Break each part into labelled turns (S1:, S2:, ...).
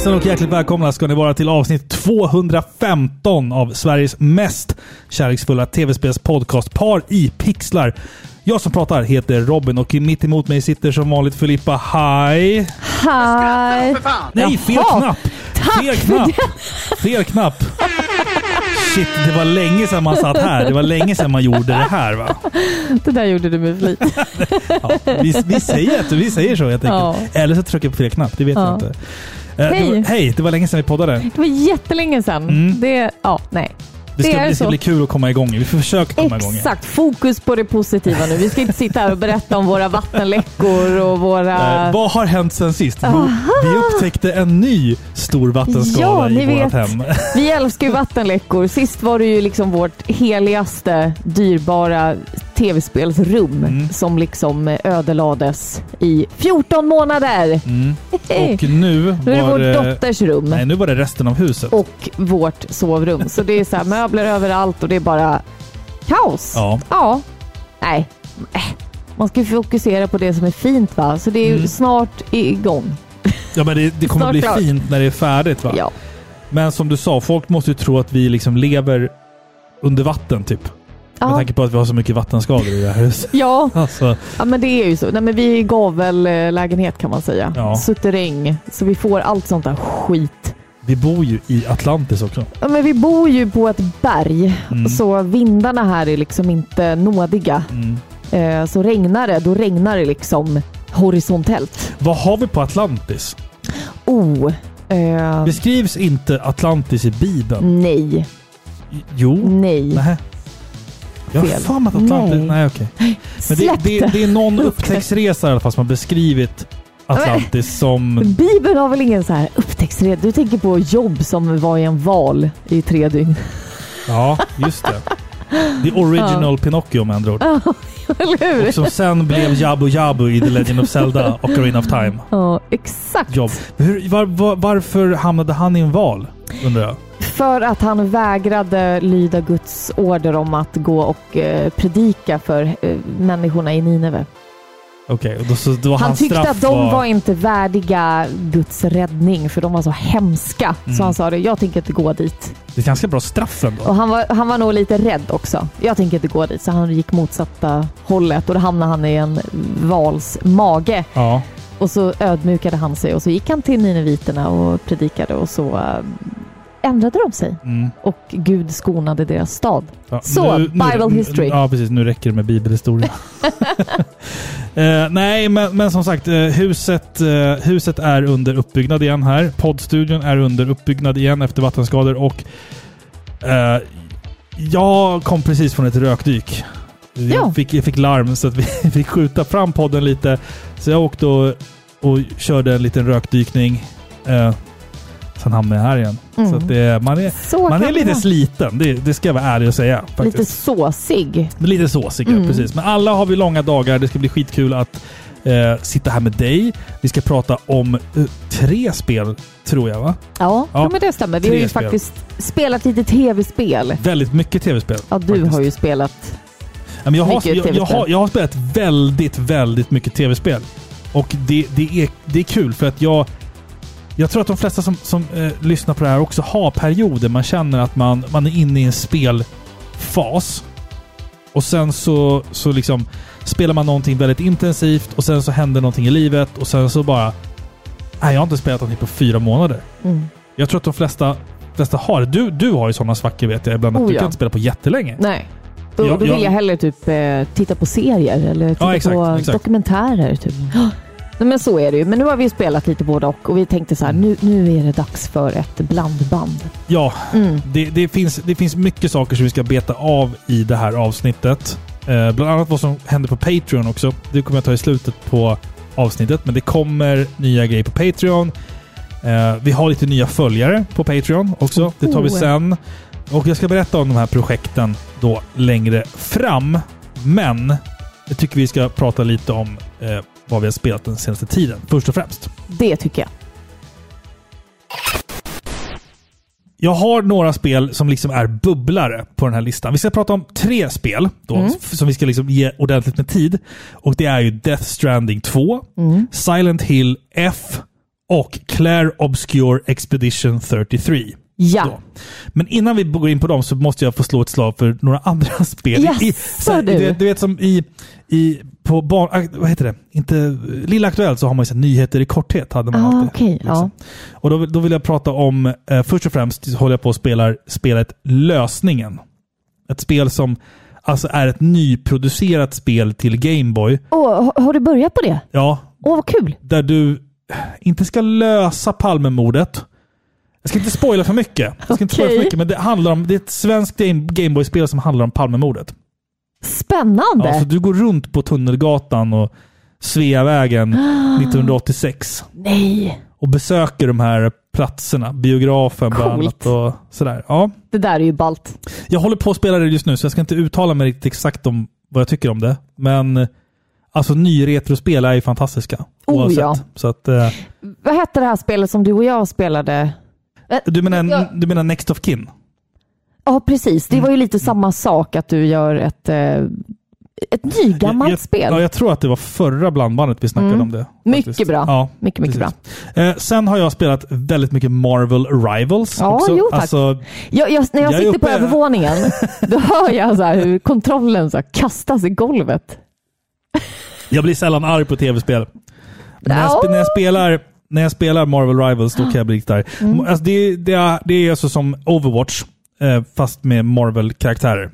S1: Hejsan och hjärtligt välkomna ska ni vara till avsnitt 215 av Sveriges mest kärleksfulla tv-spels Par i pixlar. Jag som pratar heter Robin och mitt emot mig sitter som vanligt Filippa. Hi!
S2: Hi!
S1: Nej, fel
S2: Jaha,
S1: knapp!
S2: tack
S1: Fel knapp! Fel knapp! Shit, det var länge sedan man satt här. Det var länge sedan man gjorde det här va?
S2: Det där gjorde du med flit.
S1: Ja, vi, vi, säger, vi säger så helt enkelt.
S2: Ja.
S1: Eller så trycker jag på fel knapp, det vet jag
S2: Ja.
S1: inte. Eh,
S2: Hej.
S1: var, hej, det var länge sedan vi poddade.
S2: Det var jättelänge sedan.
S1: Mm.
S2: Det, ja, nej.
S1: Det ska,
S2: Det
S1: det ska
S2: så.
S1: bli kul att komma igång. Vi får försöka komma igång. igen.
S2: Exakt. Fokus på det positiva nu. Vi ska inte sitta här och berätta om våra vattenläckor och våra...
S1: Eh, vad har hänt sen sist?
S2: Aha.
S1: vi upptäckte en ny stor vattenskala
S2: Ja,
S1: i vårt
S2: vet.
S1: hem.
S2: Vi älskar ju vattenläckor. Sist var det ju liksom vårt heligaste, dyrbara tv-spelsrum
S1: Mm.
S2: som liksom ödelades i 14 månader.
S1: Mm. Och nu
S2: Nu är det
S1: var
S2: vår
S1: det...
S2: dotters rum.
S1: Nej, nu var det resten av huset.
S2: och vårt sovrum. Så det är så här möbler överallt och det är bara kaos.
S1: Ja.
S2: Ja. Nej. Äh. Man ska fokusera på det som är fint va? Så det är ju
S1: Mm.
S2: snart igång.
S1: ja, men det, det kommer
S2: Snart
S1: bli
S2: klart.
S1: fint när det är färdigt va?
S2: Ja.
S1: Men som du sa, folk måste ju tro att vi liksom lever under vatten typ. Med
S2: Ja.
S1: tanke på att vi har så mycket vattenskador i det här huset.
S2: Ja.
S1: Alltså,
S2: ja, men det är ju så. Nej, men vi är gavellägenhet kan man säga.
S1: Ja.
S2: Suterräng. Så vi får allt sånt där skit.
S1: vi bor ju i Atlantis också.
S2: Ja, men vi bor ju på ett berg,
S1: Mm.
S2: så vindarna här är liksom inte nådiga.
S1: Mm.
S2: Eh, Så regnar det, då regnar det liksom horisontellt.
S1: Vad har vi på Atlantis?
S2: Oh. Eh,
S1: Beskrivs inte Atlantis i Bibeln?
S2: nej.
S1: Jo.
S2: Nej.
S1: Nej. Jag har för mig att Atlantis...
S2: Nej.
S1: Nej, okej. Men det,
S2: Släpp
S1: det, det är någon upptäcktsresa i alla fall som har beskrivit Atlantis som...
S2: Bibeln har väl ingen så här upptäcktsred? Du tänker på Jobb som var i en val i tre dygn.
S1: Ja, just det. The original Pinocchio med andra ord.
S2: Eller hur?
S1: Och som sen blev Jabu Jabu i The Legend of Zelda och Ocarina of Time.
S2: Ja, exakt.
S1: Jobb. Hur, var, var, varför hamnade han i en val? Undrar jag.
S2: För att han vägrade lyda Guds order om att gå och eh, predika för eh, människorna i Nineve.
S1: Okej, och då, då
S2: Han tyckte att de var... inte värdiga Guds räddning för de var så hemska.
S1: Mm.
S2: Så han sa det, jag tänker inte gå dit.
S1: Det är ganska bra straff ändå.
S2: Och han var, han var nog lite rädd också. Jag tänker inte gå dit. Så han gick motsatta hållet och då hamnade han i en vals mage.
S1: Ja.
S2: Och så ödmjukade han sig och så gick han till nineviterna och predikade och så äh, ändrade de sig.
S1: Mm.
S2: Och Gud skonade deras stad.
S1: Ja,
S2: Så, Bible history.
S1: Ja, precis. Nu räcker det med bibelhistoria. eh, nej, men, men som sagt, eh, huset, eh, huset är under uppbyggnad igen här. Poddstudion är under uppbyggnad igen efter vattenskador och eh, jag kom precis från ett rökdyk. Jag,
S2: Ja.
S1: fick, jag fick larm så att vi fick skjuta fram podden lite. Så jag åkte och, och körde en liten rökdykning. Eh, sen hamnade jag här igen.
S2: Mm.
S1: Så det, man är,
S2: Så
S1: man är lite
S2: vara.
S1: sliten, det, det ska jag vara ärlig och säga. Faktiskt.
S2: Lite såsig.
S1: Lite såsig, ja,
S2: Mm.
S1: precis. Men alla har vi långa dagar. Det ska bli skitkul att eh, sitta här med dig. Vi ska prata om eh, tre spel, tror jag va?
S2: Ja,
S1: Ja,
S2: ja. men det stämmer. Vi har ju
S1: spel.
S2: faktiskt spelat lite tv-spel.
S1: Väldigt mycket tv-spel.
S2: Ja, du
S1: faktiskt.
S2: har ju spelat.
S1: Ja, men jag, har, jag, jag, har, jag har spelat väldigt, väldigt mycket tv-spel. Och det, det, är, det är kul för att jag... Jag tror att de flesta som, som eh, lyssnar på det här också har perioder man känner att man, man är inne i en spelfas. Och sen så, så liksom spelar man någonting väldigt intensivt och sen så händer någonting i livet och sen så bara... Nej, jag har inte spelat någonting på fyra månader.
S2: Mm.
S1: Jag tror att de flesta, flesta har. Du, du har ju sådana svackor vet jag ibland. Att
S2: Oh,
S1: du
S2: ja.
S1: kan inte spela på jättelänge.
S2: Nej. Då,
S1: Jag-
S2: då vill
S1: jag-
S2: jag hellre typ eh, titta på serier eller titta
S1: exakt,
S2: på
S1: exakt.
S2: dokumentärer. Typ. Nej, men så är det ju. Men nu har vi spelat lite både och och vi tänkte så här, nu, nu är det dags för ett blandband.
S1: Ja,
S2: Mm.
S1: Det, det, finns, det finns mycket saker som vi ska beta av i det här avsnittet. Eh, bland annat vad som händer på Patreon också. Det kommer jag ta i slutet på avsnittet, men det kommer nya grejer på Patreon. Eh, vi har lite nya följare på Patreon också. Det tar vi
S2: Oh.
S1: sen. Och jag ska berätta om de här projekten då längre fram. Men jag tycker vi ska prata lite om eh, vad vi har spelat den senaste tiden, först och främst.
S2: Det tycker jag.
S1: Jag har några spel som liksom är bubblare på den här listan. Vi ska prata om tre spel då,
S2: Mm.
S1: som vi ska liksom ge ordentligt med tid. Och det är ju Death Stranding 2,
S2: Mm.
S1: Silent Hill F och Claire Obscure Expedition 33.
S2: Ja.
S1: Då. Men innan vi går in på dem så måste jag få slå ett slag för några andra spel.
S2: Jaså,
S1: I, så
S2: du.
S1: du. Du vet som i, i på barn, ak- vad heter det? Inte, Lilla Aktuellt så har man ju nyheter i korthet. Hade man
S2: Ah,
S1: alltid,
S2: okej,
S1: liksom. Och då, då vill jag prata om, eh, först och främst håller jag på att spela spelet Lösningen. Ett spel som alltså är ett nyproducerat spel till Gameboy.
S2: Åh, har- du börjat på det?
S1: Ja,
S2: Åh, vad kul.
S1: där du inte ska lösa Palmemordet. Jag ska inte spoila för mycket. Jag ska inte spoila för mycket, men det handlar om, det är ett svenskt Game- Gameboy-spel som handlar om Palmemordet.
S2: Spännande.
S1: Ja, så du går runt på Tunnelgatan och Sveavägen 1986
S2: Nej,
S1: och besöker de här platserna. Biografen bland
S2: Coolt.
S1: annat och sådär. Ja.
S2: det där är ju ballt.
S1: Jag håller på att spela det just nu, så jag ska inte uttala mig riktigt exakt om vad jag tycker om det. Men alltså nyretrospel är ju fantastiska.
S2: Oh,
S1: oavsett.
S2: ja.
S1: Så att, eh,
S2: Vad hette det här spelet som du och jag spelade?
S1: Du, menar,
S2: Ja.
S1: du menar Next of Kin?
S2: Ja, precis. Det
S1: Mm.
S2: var ju lite samma sak att du gör ett, eh, ett nygammalt
S1: jag,
S2: spel.
S1: Ja, jag tror att det var förra blandbandet vi snackade
S2: Mm.
S1: om det.
S2: Mycket
S1: faktiskt.
S2: bra.
S1: Ja,
S2: mycket, mycket bra.
S1: Eh, sen har jag spelat väldigt mycket Marvel Rivals
S2: Ja,
S1: också.
S2: jo, tack.
S1: Alltså,
S2: Jag, jag, när jag,
S1: Jag
S2: sitter på
S1: uppe-
S2: övervåningen, då hör jag så hur kontrollen så kastas i golvet.
S1: jag blir sällan arg på tv-spel. När, jag,
S2: Ja.
S1: när, jag spelar, när jag spelar Marvel Rivals, då kan jag bli riktigt arg.
S2: Mm.
S1: Alltså, det, det, är, det är alltså som Overwatch, eh, fast med Marvel-karaktärer.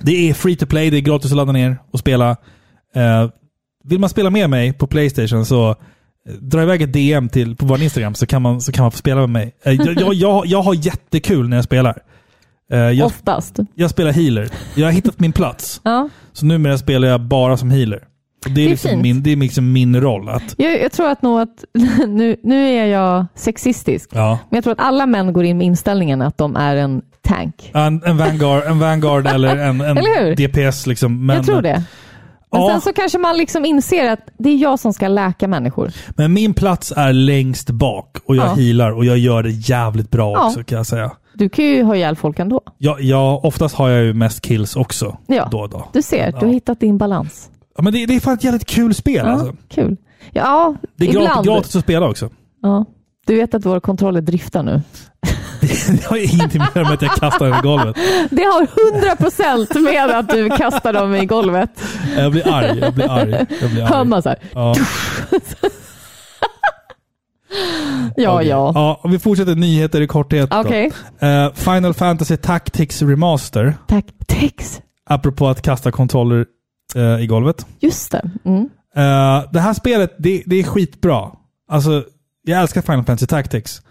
S1: Det är free to play, det är gratis att ladda ner och spela. Eh, vill man spela med mig på Playstation så eh, dra iväg ett DM till, på vår Instagram så kan man, så kan man få spela med mig. Jag, jag, jag, jag har jättekul när jag spelar. Jag,
S2: Oftast.
S1: jag spelar healer. Jag har hittat min plats.
S2: Ja.
S1: Så numera spelar jag bara som healer. Det, är
S2: är
S1: liksom min, det är liksom min roll. Att,
S2: Jag, jag tror att nog att, nu, nu är jag sexistisk,
S1: ja,
S2: men jag tror att alla män går in med inställningen att de är en tank.
S1: en, en Vanguard, en Vanguard eller en, en
S2: Eller?
S1: DPS. Liksom. Men,
S2: jag tror det. Men
S1: Ja.
S2: sen så kanske man liksom inser att det är jag som ska läka människor.
S1: Men min plats är längst bak och jag
S2: Ja.
S1: healar och jag gör det jävligt bra
S2: Ja.
S1: också kan jag säga.
S2: Du kan ju ha ihjäl folk ändå.
S1: Jag, jag, oftast har jag ju mest kills också.
S2: Ja.
S1: Då och då.
S2: Du ser, du har
S1: Ja.
S2: hittat din balans.
S1: Ja, men det, det är fan ett jävligt kul spel
S2: Ja,
S1: alltså.
S2: Kul. Ja,
S1: Det är
S2: ibland.
S1: gratis, att spela också.
S2: Ja. Du vet att våra kontroller driftar nu.
S1: Det har ingenting med att jag kastar den i golvet.
S2: Det har 100% med att du kastar dem i golvet.
S1: Jag blir arg. Jag blir arg. Jag blir
S2: Hör
S1: arg.
S2: man så här.
S1: Ja.
S2: Ja,
S1: Okej.
S2: ja.
S1: ja. Vi fortsätter nyheter i korthet.
S2: Okej.
S1: Eh, Final Fantasy Tactics Remaster.
S2: Tex.
S1: Apropå att kasta kontroller eh, i golvet.
S2: Just det. Mm.
S1: Eh, det här spelet, det, det är skitbra. Alltså, jag älskar Final Fantasy Tactics.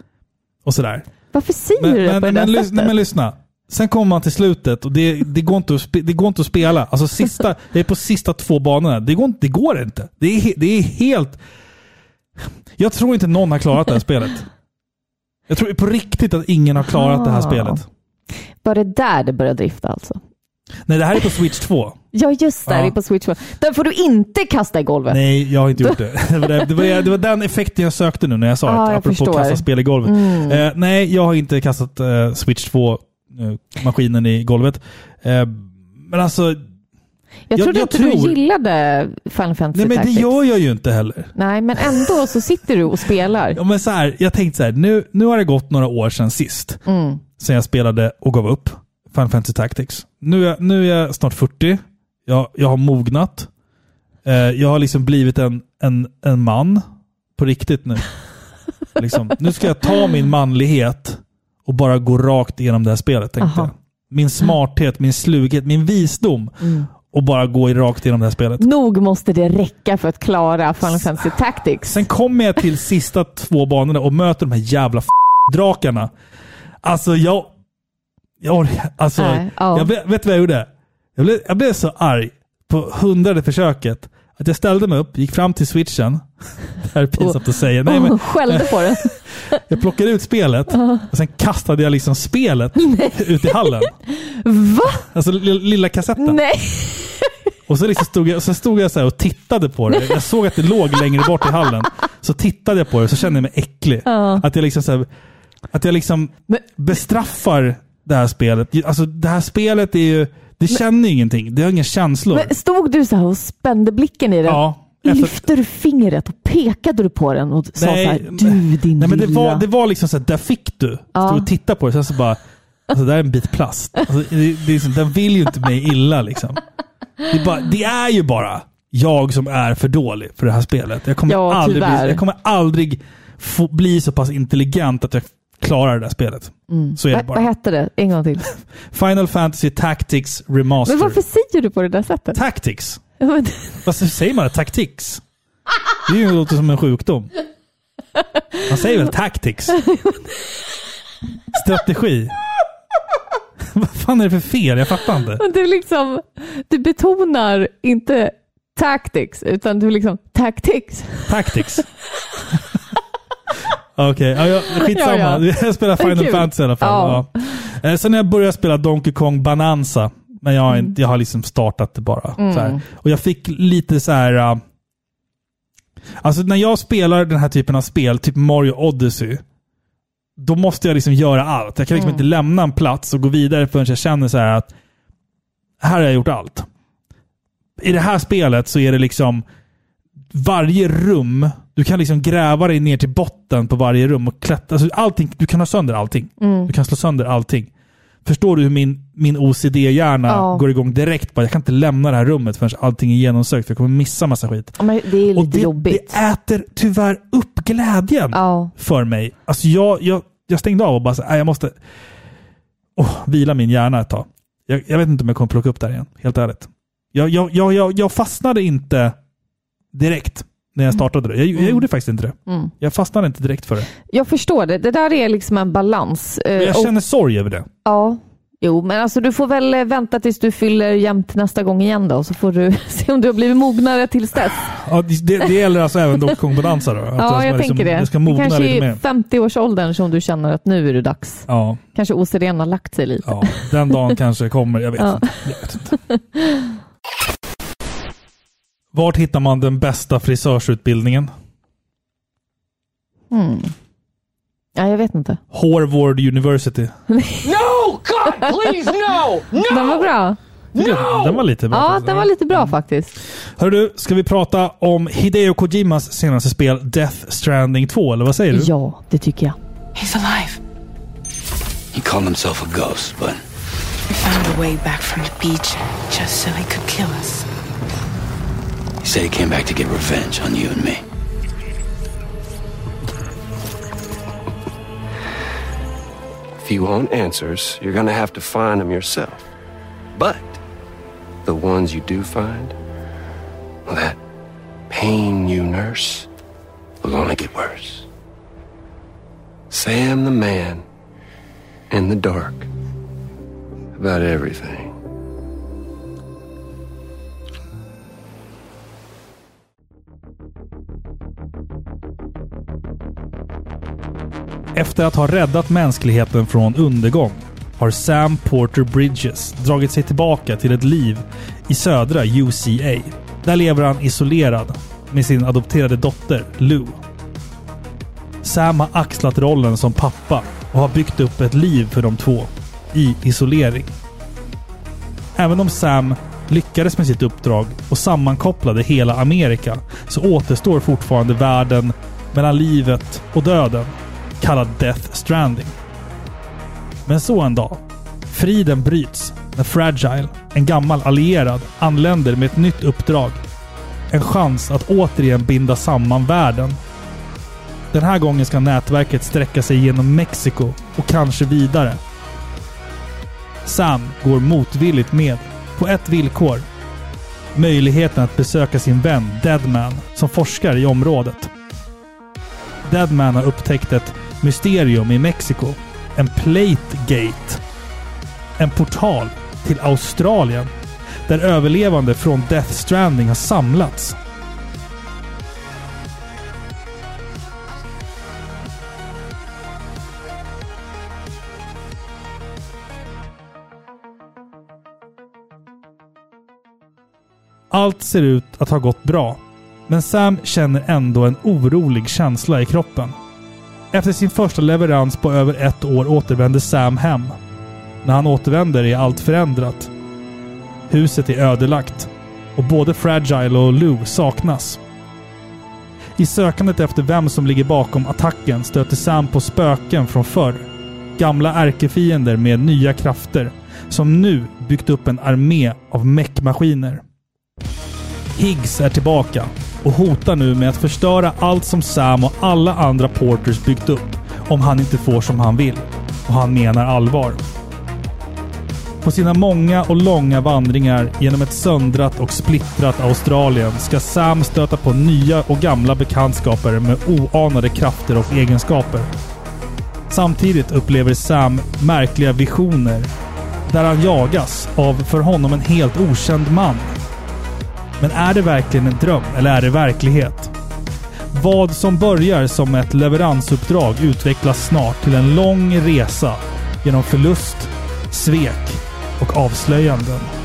S1: Och sådär.
S2: Varför säger
S1: Men,
S2: du det
S1: men,
S2: på det
S1: men,
S2: där
S1: lys-
S2: sättet?
S1: nej, men lyssna. Sen kommer man till slutet och det, det, går inte att spe, det går inte att spela. Alltså sista, jag är på sista två banorna. Det går, inte- det går inte. Det är, det är helt... Jag tror inte någon har klarat det här spelet. Jag tror på riktigt att ingen har klarat det här
S2: Ah.
S1: spelet.
S2: Var det där det började drifta alltså?
S1: Nej, det här är på Switch 2.
S2: Ja, just det.
S1: Ja.
S2: Det är på Switch. Där får du inte kasta i golvet.
S1: Nej, jag har inte gjort det. Det var, det, det, var, det var den effekten jag sökte nu när jag sa
S2: Ja,
S1: det. Apropå
S2: förstår.
S1: kasta spel i golvet.
S2: Mm.
S1: Eh, nej, jag har inte kastat eh, Switch 2-maskinen i golvet. Eh, men alltså,
S2: jag trodde
S1: jag
S2: inte
S1: tror-
S2: du gillade Final Fantasy
S1: nej men det gör jag ju inte heller.
S2: Nej, men ändå så sitter du och spelar.
S1: Ja, men så här, jag tänkte så här, nu, nu har det gått några år sedan sist.
S2: Mm.
S1: Sen jag spelade och gav upp Final Fantasy Tactics. Nu är, nu är jag snart 40. Jag, jag har mognat. Eh, jag har liksom blivit en, en, en man på riktigt nu. liksom. Nu ska jag ta min manlighet och bara gå rakt igenom det här spelet. Tänkte
S2: Aha.
S1: jag. Min smarthet, min slughet, min visdom
S2: Mm.
S1: och bara gå i rakt igenom det här spelet.
S2: Nog måste det räcka för att klara Final Fantasy Tactics.
S1: Sen kommer jag till sista två banorna och möter de här jävla drakarna. Alltså jag... Jag, alltså,
S2: Nej, ja.
S1: jag vet vet du vad jag gjorde? Jag blev, jag blev så arg på hundrade försöket att jag ställde mig upp, gick fram till switchen. Det här är pinsamt att säga. Nej, men
S2: och skällde på den.
S1: jag plockade ut spelet och sen kastade jag liksom spelet ut i hallen.
S2: Va?
S1: Alltså lilla, kassetten.
S2: Nej.
S1: Och så, liksom stod jag, så stod jag så här och tittade på det. Jag såg att det låg längre bort i hallen. Så tittade jag på det så kände jag mig äcklig.
S2: Ja.
S1: Att jag liksom, så här, att jag liksom
S2: Men-
S1: bestraffar det här spelet. Alltså det här spelet är ju... Det känner ju ingenting. Det har inga känslor.
S2: Men stod du så här och spände blicken i det?
S1: ja. Efter-
S2: Lyfte du fingret och pekade du på den och sa
S1: Nej,
S2: så här, du din
S1: Nej, men det
S2: lilla...
S1: var, det var liksom så här, där fick du.
S2: Ja.
S1: Stod och tittade på det, sen så bara, alltså det där är en bit plast. Alltså, det, det liksom, den vill ju inte mig illa liksom. Det är, bara, det är ju bara jag som är för dålig för det här spelet. Jag kommer
S2: Ja,
S1: aldrig, bli, jag kommer aldrig få, bli så pass intelligent att jag klarar det där spelet. Så är det
S2: Va, vad
S1: bara.
S2: hette det? En gång till.
S1: Final Fantasy Tactics Remaster.
S2: Men varför säger du på det där sättet?
S1: Tactics? Vad säger man? Tactics? Det är ju låter som en sjukdom. Man säger väl tactics? Strategi? Vad fan är det för fel? Jag fattar inte.
S2: Du, liksom, du betonar inte tactics, utan du liksom tactics.
S1: Tactics. Okej, ja, ja, skitsamma.
S2: Ja, ja.
S1: Jag spelar Final. Fantasy i alla fall. Ja. Eh, Sen har jag börjat spela Donkey Kong Bananza. Men jag har,
S2: Mm.
S1: jag har liksom startat det bara. Här. Och jag fick lite så här... uh, Alltså när jag spelar den här typen av spel, typ Mario Odyssey, då måste jag liksom göra allt. Jag kan liksom inte lämna en plats och gå vidare förrän jag känner så här att här har jag gjort allt. I det här spelet så är det liksom varje rum, du kan liksom gräva dig ner till botten på varje rum och klättra. Alltså allting, du kan ha sönder allting. Du kan slå sönder allting. Förstår du hur min, min OCD-hjärna
S2: Ja.
S1: går igång direkt? Bara, jag kan inte lämna det här rummet förrän allting är genomsökt, för jag kommer missa massa skit.
S2: Men det är
S1: Och
S2: lite
S1: det,
S2: jobbigt.
S1: det äter tyvärr upp glädjen
S2: Ja.
S1: för mig. Alltså jag, jag, jag stängde av och bara så, "Nej, jag måste oh, vila min hjärna ett tag. Jag, jag vet inte om jag kommer plocka upp det här igen, helt ärligt. Jag, jag, jag, jag, jag fastnade inte direkt när jag startade det. Jag, jag gjorde faktiskt inte det.
S2: Mm.
S1: Jag fastnade inte direkt för det.
S2: Jag förstår det. Det där är liksom en balans. Eh,
S1: Men jag
S2: och-
S1: känner sorg över det.
S2: Ja, jo, men alltså du får väl eh, vänta tills du fyller jämnt nästa gång igen då, så får du se om du har blivit mognare tills dess.
S1: Ja, det, det gäller alltså även Bonanza då? Att
S2: Ja, jag
S1: liksom-
S2: tänker det.
S1: Det ska
S2: det kanske är i 50-årsåldern som du känner att nu är det dags.
S1: Ja,
S2: Kanske OCDn har lagt sig lite.
S1: ja, den dagen kanske kommer. Jag vet,
S2: Ja.
S1: inte. jag vet inte. Vart hittar man den bästa frisörsutbildningen?
S2: Mm. Ja, jag vet inte.
S1: Harvard University.
S3: No! God, please, no! No!
S2: Den var bra.
S1: Jag- Den var lite bra.
S2: Ja,
S1: faktiskt.
S2: den var lite bra faktiskt.
S1: Hör du, ska vi prata om Hideo Kojimas senaste spel Death Stranding 2, eller vad säger du?
S2: Ja, det tycker jag.
S4: He's alive.
S5: He called himself a ghost, but
S4: We found a way back from the beach just so he could kill us.
S5: He said he came back to get revenge on you and me.
S6: If you want answers, you're gonna have to find them yourself. But the ones you do find, well, that pain you nurse will only get worse. Sam the man in the dark about everything.
S1: Efter att ha räddat mänskligheten från undergång har Sam Porter Bridges dragit sig tillbaka till ett liv i södra UCA. Där lever han isolerad med sin adopterade dotter Lou. Sam har axlat rollen som pappa och har byggt upp ett liv för de två i isolering. Även om Sam lyckades med sitt uppdrag och sammankopplade hela Amerika så återstår fortfarande världen mellan livet och döden kallad Death Stranding. Men så en dag. Friden bryts när Fragile, en gammal allierad, anländer med ett nytt uppdrag. En chans att återigen binda samman världen. Den här gången ska nätverket sträcka sig genom Mexiko och kanske vidare. Sam går motvilligt med, på ett villkor. Möjligheten att besöka sin vän Deadman som forskar i området. Deadman har upptäckt ett mysterium i Mexiko. En Plate Gate. En portal till Australien. Där överlevande från Death Stranding har samlats. Allt ser ut att ha gått bra. Men Sam känner ändå en orolig känsla i kroppen. Efter sin första leverans på över ett år återvänder Sam hem. När han återvänder är allt förändrat. Huset är ödelagt och både Fragile och Lou saknas. I sökandet efter vem som ligger bakom attacken stöter Sam på spöken från förr. Gamla ärkefiender med nya krafter, som nu byggt upp en armé av mech-maskiner. Higgs är tillbaka och hotar nu med att förstöra allt som Sam och alla andra Porters byggt upp om han inte får som han vill. Och han menar allvar. På sina många och långa vandringar genom ett söndrat och splittrat Australien ska Sam stöta på nya och gamla bekantskaper med oanade krafter och egenskaper. Samtidigt upplever Sam märkliga visioner där han jagas av för honom en helt okänd man. Men är det verkligen en dröm eller är det verklighet? Vad som börjar som ett leveransuppdrag utvecklas snart till en lång resa genom förlust, svek och avslöjanden.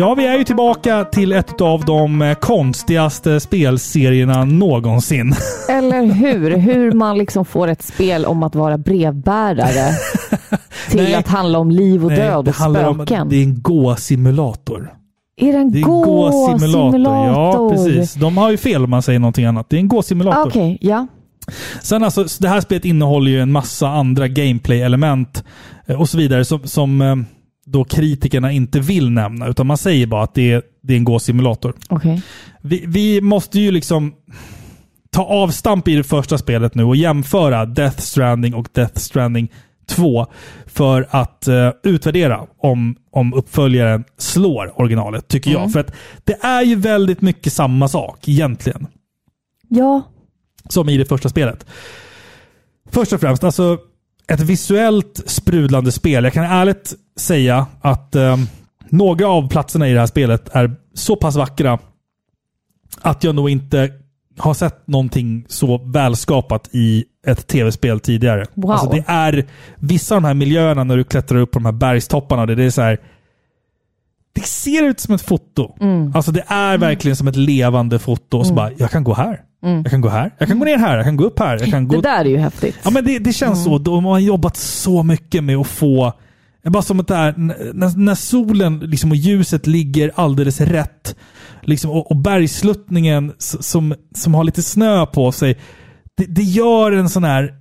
S1: Ja, vi är ju tillbaka till ett av de eh, konstigaste spelserierna någonsin.
S2: Eller hur? Hur man liksom får ett spel om att vara brevbärare till
S1: Nej.
S2: att handla om liv och
S1: Nej,
S2: död
S1: det
S2: och
S1: handlar om
S2: spöken.
S1: det är en gå-simulator.
S2: Är det en
S1: Det är en
S2: gå-simulator?
S1: Ja, precis. De har ju fel om man säger någonting annat. Det är en gå-simulator.
S2: Okej, ja.
S1: Sen alltså, det här spelet innehåller ju en massa andra gameplay-element eh, och så vidare som, som eh, då kritikerna inte vill nämna. Utan man säger bara att det är, det är en gå-simulator.
S2: Okej.
S1: Vi, vi måste ju liksom ta avstamp i det första spelet nu och jämföra Death Stranding och Death Stranding 2 för att eh, utvärdera om, om uppföljaren slår originalet, tycker jag. För att det är ju väldigt mycket samma sak egentligen,
S2: Ja.
S1: som i det första spelet. Först och främst, alltså ett visuellt sprudlande spel. Jag kan ärligt säga att eh, några av platserna i det här spelet är så pass vackra att jag nog inte har sett någonting så välskapat i ett tv-spel tidigare.
S2: Wow.
S1: Alltså det är vissa av de här miljöerna när du klättrar upp på de här bergstopparna. Det, är så här. Det ser ut som ett foto.
S2: Mm.
S1: Alltså det är verkligen som ett levande foto. Och så bara, jag kan gå här. Jag kan gå här. Jag kan gå ner här. Jag kan gå upp här. Jag kan gå
S2: Det där är ju häftigt.
S1: Ja, men det, det känns så. De har jobbat så mycket med att få... Bara som att det här, när, när solen liksom, och ljuset ligger alldeles rätt liksom, och, och bergsluttningen som, som har lite snö på sig. Det, det gör en sån här...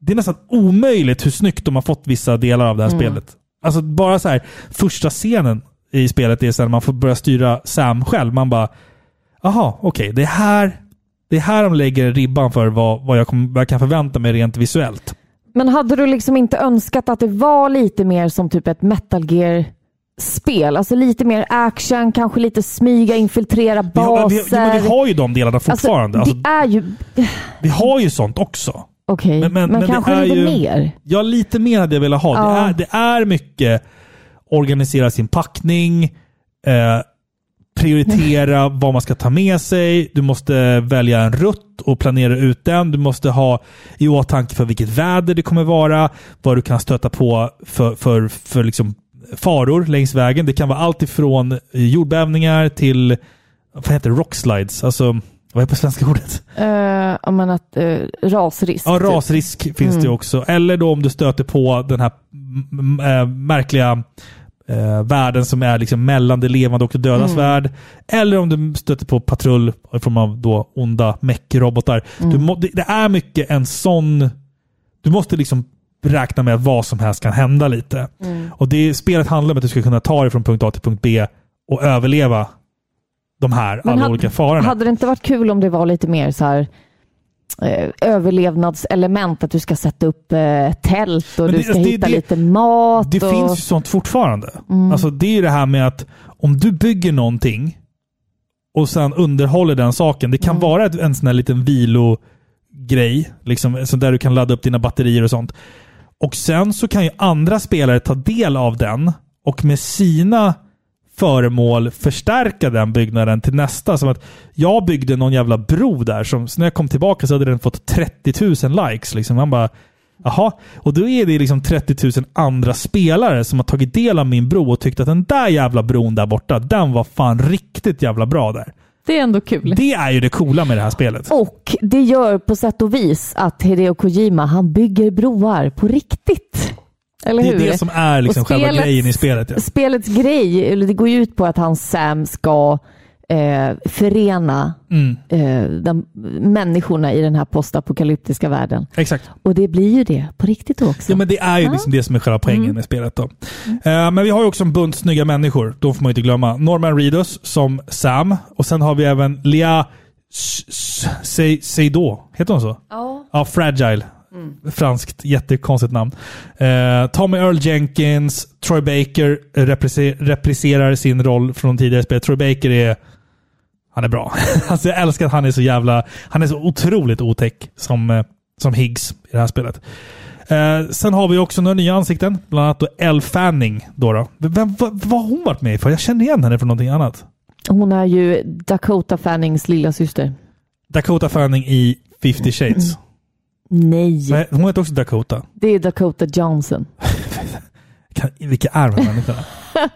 S1: Det är nästan omöjligt hur snyggt de har fått vissa delar av det här spelet. Alltså bara så här, första scenen i spelet är när man får börja styra Sam själv. Man bara, Jaha, okej. Det är här det är här de lägger ribban för vad, vad, jag, kom, vad jag kan förvänta mig rent visuellt.
S2: Men hade du liksom inte önskat att det var lite mer som typ ett Metal Gear-spel? Alltså lite mer action, kanske lite smyga, infiltrera
S1: Vi har, vi,
S2: baser.
S1: vi har ju de delarna fortfarande.
S2: Alltså,
S1: Alltså,
S2: det är ju...
S1: vi har ju sånt också.
S2: Okej,
S1: Men-
S2: men,
S1: men- men det
S2: kanske
S1: är
S2: lite
S1: ju-
S2: mer.
S1: Ja, lite mer hade jag velat ha. Det,
S2: Ja.
S1: är, det är mycket organisera sin packning, eh, prioritera vad man ska ta med sig. Du måste välja en rutt och planera ut den. Du måste ha i åtanke för vilket väder det kommer vara, vad du kan stöta på för, för, för liksom faror längs vägen. Det kan vara allt ifrån jordbävningar till vad heter det? rockslides. Alltså, vad är på svenska ordet?
S2: Uh, jag menar att uh, rasrisk.
S1: Ja,
S2: typ.
S1: rasrisk finns det ju också. Eller då om du stöter på den här äh, märkliga äh, världen som är liksom mellan det levande och det dödas värld. Eller om du stöter på patrull i form av då onda mech-robotar. Må, det, det är mycket en sån... Du måste liksom räkna med att vad som helst kan hända lite. Och det Spelet handlar om att du ska kunna ta dig från punkt A till punkt B och överleva de här
S2: Men
S1: alla
S2: hade-
S1: olika farorna.
S2: Hade det inte varit kul om det var lite mer så här eh, överlevnadselement, att du ska sätta upp eh, tält och
S1: Men
S2: du
S1: det-
S2: ska
S1: det-
S2: hitta
S1: det-
S2: lite mat.
S1: Det
S2: och...
S1: finns ju sånt fortfarande.
S2: Mm.
S1: Alltså det är det här med att om du bygger någonting och sen underhåller den saken. Det kan
S2: Mm.
S1: vara en sån här liten vilogrej, liksom, så där du kan ladda upp dina batterier och sånt. Och sen så kan ju andra spelare ta del av den och med sina föremål förstärka den byggnaden till nästa. Som att jag byggde någon jävla bro där som så när jag kom tillbaka så hade den fått 30 000 likes. Liksom. Man bara, Jaha, och då är det liksom 30 000 andra spelare som har tagit del av min bro och tyckt att den där jävla bron där borta, den var fan riktigt jävla bra där.
S2: Det är ändå kul.
S1: Det är ju det coola med det här spelet.
S2: Och det gör på sätt och vis att Hideo Kojima, han bygger broar på riktigt. Eller
S1: Det
S2: hur?
S1: är det som är liksom själva
S2: spelets-
S1: grejen i spelet. Ja.
S2: Spelets grej, eller det går ju ut på att han Sam ska eh, förena
S1: Mm,
S2: eh, de, människorna i den här postapokalyptiska världen.
S1: exakt.
S2: Och det blir ju det på riktigt också.
S1: Ja, men det är ju
S2: Ja.
S1: liksom det som är själva poängen
S2: Mm.
S1: med spelet. Då. Eh, men vi har ju också en bunt snygga människor. De får man inte glömma. Norman Reedus som Sam. Och sen har vi även Lea S- S- Se- Seydoux. Heter hon så?
S2: Ja.
S1: Ja, Fragile. Franskt jättekonstigt namn. Eh, Tommy Earl Jenkins, Troy Baker represe- repriserar sin roll från tidigare spel. Troy Baker är... Han är bra. alltså jag älskar att han är så jävla... Han är så otroligt otäck som, eh, som Higgs i det här spelet. Eh, sen har vi också några nya ansikten. Bland annat då Elle Fanning. Då då. Vem, vad, vad har hon varit med i för? Jag känner igen henne från någonting annat.
S2: Hon är ju Dakota Fannings lilla syster.
S1: Dakota Fanning i 50 Shades.
S2: Nej,
S1: Nej, Hon heter också Dakota.
S2: det är Dakota Johnson.
S1: Vilka är de här människorna?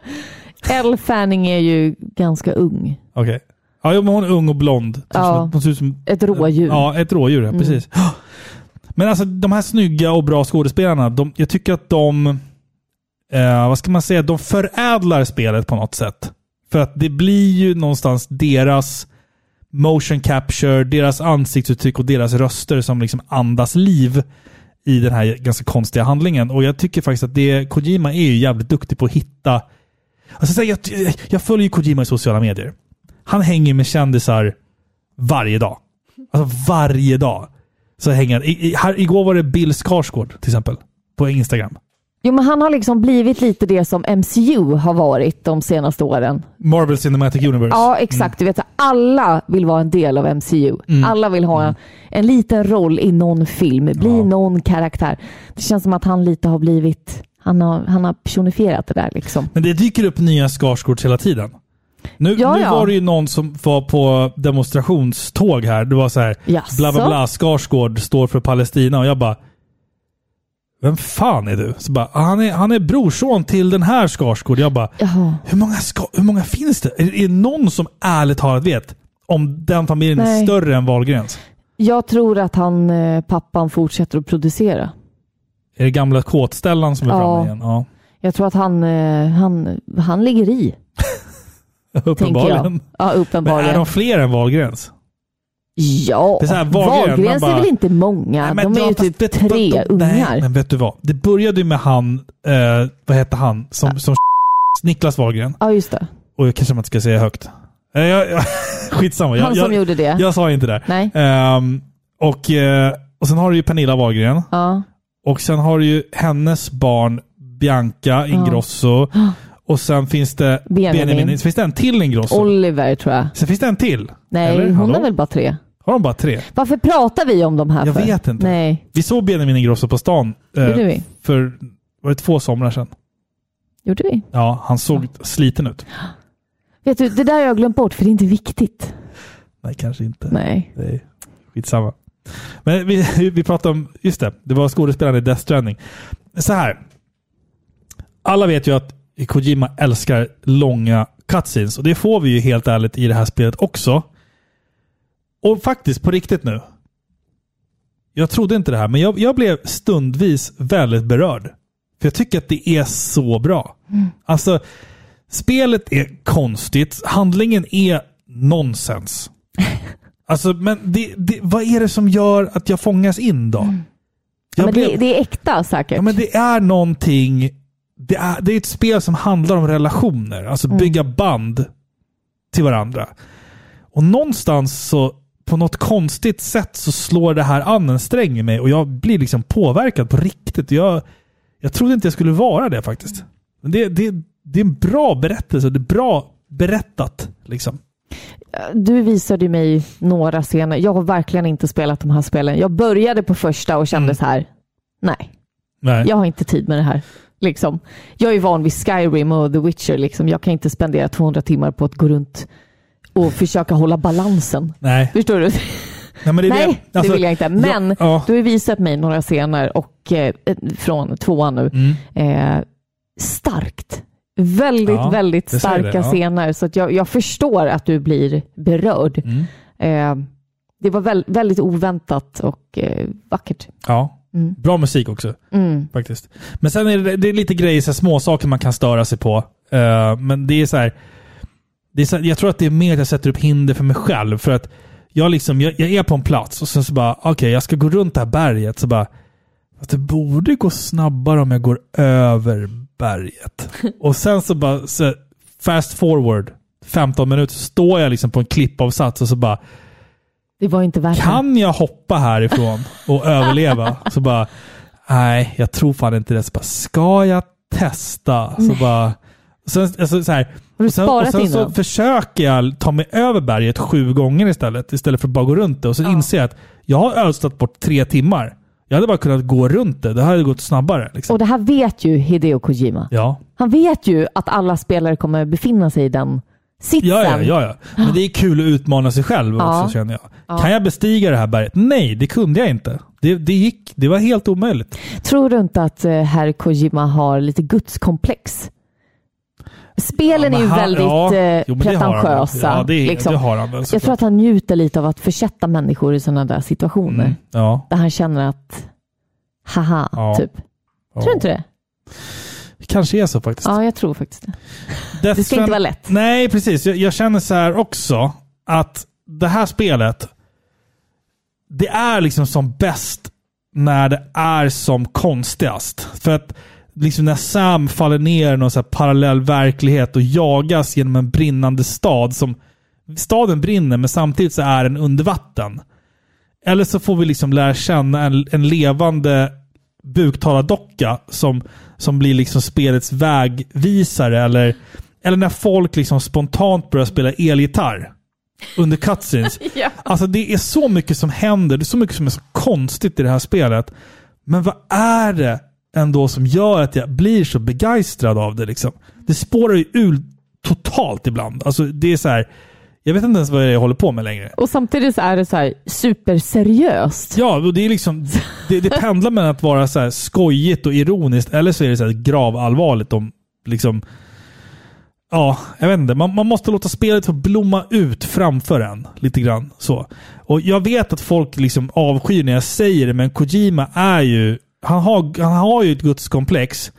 S2: Elle Fanning är ju ganska ung.
S1: Okej. Ja, jo, men hon är ung och blond.
S2: Ja.
S1: Hon ser ut som
S2: Ett rådjur.
S1: Ja, ett rådjur. Ja, precis. Men alltså de här snygga och bra skådespelarna, de, jag tycker att de... Eh, vad ska man säga? De förädlar spelet på något sätt. För att det blir ju någonstans deras motion capture, deras ansiktsuttryck och deras röster som liksom andas liv i den här ganska konstiga handlingen. Och jag tycker faktiskt att det, Kojima är ju jävligt duktig på att hitta... Alltså, jag, jag följer ju Kojima i sociala medier. Han hänger med kändisar varje dag. Alltså varje dag. Så hänger han. I, i, här, igår var det Bill Skarsgård till exempel. På Instagram.
S2: Jo, men han har liksom blivit lite det som MCU har varit de senaste åren.
S1: Marvel Cinematic Universe.
S2: Ja, exakt. Du vet, alla vill vara en del av MCU.
S1: Mm.
S2: Alla vill ha en, en liten roll i någon film, bli
S1: Ja.
S2: någon karaktär. Det känns som att han lite har blivit, han har, han har personifierat det där liksom.
S1: Men det dyker upp nya Skarsgårds hela tiden. Nu,
S2: Ja,
S1: nu
S2: ja.
S1: var det ju någon som var på demonstrationståg här. Det var så här,
S2: Jaså?
S1: bla bla bla, Skarsgård står för Palestina. Och jag bara, vem fan är du? Så bara, "Ah, han är, han är brorson till den här Skarsgård. Jag bara,
S2: Jaha.
S1: hur många, ska, hur många finns det? Är, är det någon som ärligt talat vet om den familjen är
S2: Nej.
S1: större än Wahlgrens?
S2: Jag tror att han, eh, pappan fortsätter att producera.
S1: Är det gamla kåtställan som är
S2: Ja.
S1: framme igen? Ja.
S2: Jag tror att han, eh, han, han ligger i, tänker
S1: Uppenbarligen.
S2: jag. Ja,
S1: Men
S2: uppenbarligen.
S1: är de fler än Wahlgrens?
S2: Ja,
S1: Det är
S2: Wahlgrens är väl inte många?
S1: Nej,
S2: de är
S1: ja,
S2: ju typ
S1: vet
S2: tre
S1: de-
S2: ungar.
S1: Nej, men vet du vad? Det började ju med han, eh, vad hette han, som, som Niklas Wahlgren.
S2: Ja, just det.
S1: Och jag kanske man inte ska säga högt. Eh, jag, jag, skitsamma. Jag,
S2: Han som
S1: jag,
S2: gjorde det.
S1: jag sa inte det.
S2: Nej.
S1: Ehm, och, eh, och sen har du ju Pernilla Wahlgren.
S2: Ja.
S1: Och sen har du ju hennes barn Bianca Ingrosso. Och sen finns det
S2: Benjamin.
S1: Benjamin. Finns det en till Ingrosso.
S2: Oliver tror jag.
S1: Sen finns det en till.
S2: Nej,
S1: Eller?
S2: hon
S1: Hallå?
S2: är väl bara tre.
S1: Har de bara tre?
S2: Varför pratar vi om de här
S1: Jag
S2: för?
S1: vet inte.
S2: Nej,
S1: Vi såg Benjamin Ingrosso på stan eh,
S2: gjorde vi?
S1: för var det två somrar sedan.
S2: Gjorde vi?
S1: Ja, han såg sliten ut.
S2: Vet du, det där har jag glömt bort för det är inte viktigt.
S1: Nej, kanske inte.
S2: Nej.
S1: Det är skitsamma. Men vi, vi pratade om, just det, det var skådespelaren i Death Stranding. Så här. Alla vet ju att Kojima älskar långa cutscenes och det får vi ju helt ärligt i det här spelet också. Och faktiskt, på riktigt nu. Jag trodde inte det här, men jag, jag blev stundvis väldigt berörd. För jag tycker att det är så bra. Alltså, spelet är konstigt. Handlingen är nonsens. Alltså, men det, det, vad är det som gör att jag fångas in då?
S2: Ja,
S1: Jag
S2: men
S1: blev-
S2: det, det är äkta säkert.
S1: Ja, men det är någonting... Det är, det är ett spel som handlar om relationer. Alltså
S2: Mm.
S1: bygga band till varandra. Och någonstans så, på något konstigt sätt så slår det här an en sträng i mig och jag blir liksom påverkad på riktigt. Jag, jag trodde inte jag skulle vara det faktiskt. Men det, det, det är en bra berättelse. Det är bra berättat. Liksom.
S2: Du visade mig några scener. Jag har verkligen inte spelat de här spelen. Jag började på första och kände
S1: Mm.
S2: så här, nej,
S1: Nej.
S2: jag har inte tid med det här. Liksom. Jag är van vid Skyrim och The Witcher. Liksom. Jag kan inte spendera 200 timmar på att gå runt och försöka hålla balansen.
S1: Nej.
S2: Förstår du?
S1: Nej, det,
S2: Nej, det
S1: alltså,
S2: vill jag inte. Men
S1: ja, ja.
S2: du har visat mig några scener och, eh, från tvåan nu.
S1: Mm.
S2: Eh, starkt. Väldigt,
S1: Ja,
S2: väldigt
S1: det
S2: starka
S1: det,
S2: scener. Så att jag, jag förstår att du blir berörd.
S1: Mm.
S2: Eh, det var väl, väldigt oväntat och eh, vackert.
S1: Ja.
S2: Mm.
S1: Bra musik också,
S2: Mm.
S1: faktiskt. Men sen är det, det är lite grejer, så här, små saker man kan störa sig på. Eh, men det är så här, det är Jag tror att det är mer att jag sätter upp hinder för mig själv. För att jag, liksom, jag, jag är på en plats och sen så bara, okej, jag ska gå runt det här berget. Så bara, att det borde gå snabbare om jag går över berget. och sen så bara, så, fast forward, 15 minuter, så står jag liksom på en klippavsats och så bara,
S2: Det var inte värt
S1: kan jag hoppa härifrån och överleva? Så bara, nej, jag tror fan inte det. Så bara, ska jag testa? Så bara, sen, alltså, så här,
S2: Har du
S1: sen, och sen så försöker jag ta mig över berget sju gånger istället. Istället för att bara gå runt det. Och så
S2: Ja.
S1: inser jag att jag har ödslat bort tre timmar. Jag hade bara kunnat gå runt det. Det hade gått snabbare. Liksom.
S2: Och det här vet ju Hideo Kojima.
S1: Ja.
S2: Han vet ju att alla spelare kommer befinna sig i den sitsen.
S1: Ja, ja, ja, ja. Men det är kul att utmana sig själv också
S2: Ja.
S1: känner jag. Kan jag bestiga det här berget? Nej, det kunde jag inte. Det, det gick. Det var helt omöjligt.
S2: Tror du inte att eh, herr Kojima har lite gudskomplex? Spelen
S1: Ja,
S2: är ju
S1: han-
S2: väldigt
S1: ja.
S2: eh,
S1: Jo, det
S2: pretentiösa.
S1: Ja, det,
S2: liksom.
S1: det har han väl
S2: Jag tror att han njuter lite av att försätta människor i sådana där situationer.
S1: Mm. Ja.
S2: Där han känner att, haha,
S1: Ja.
S2: typ. Tror du inte det?
S1: kanske är så faktiskt.
S2: Ja, jag tror faktiskt det.
S1: Death
S2: Det ska inte vara lätt.
S1: Nej, precis. Jag, jag känner så här också att det här spelet, det är liksom som bäst när det är som konstigast. För att liksom när Sam faller ner i någon så här parallell verklighet och jagas genom en brinnande stad som... Staden brinner, men samtidigt så är den under vatten. Eller så får vi liksom lära känna en, en levande buktalardocka som, som blir liksom spelets vägvisare. Eller, eller när folk liksom spontant börjar spela elgitarr under cutscenes.
S2: Ja.
S1: Alltså det är så mycket som händer. Det är så mycket som är så konstigt i det här spelet. Men vad är det ändå som gör att jag blir så begeistrad av det? Liksom? Det spårar ju ur totalt ibland. Alltså det är så här. Jag vet inte ens vad jag håller på med längre.
S2: Och samtidigt är det så här superseriöst.
S1: Ja, och det är liksom... Det, det pendlar mellan att vara så här skojigt och ironiskt eller så är det så här gravallvarligt om liksom... Ja, jag vet inte. Man, man måste låta spelet få blomma ut framför en. Lite grann så. Och jag vet att folk liksom avskyr när jag säger det, men Kojima är ju... Han har, han har ju ett gudskomplex,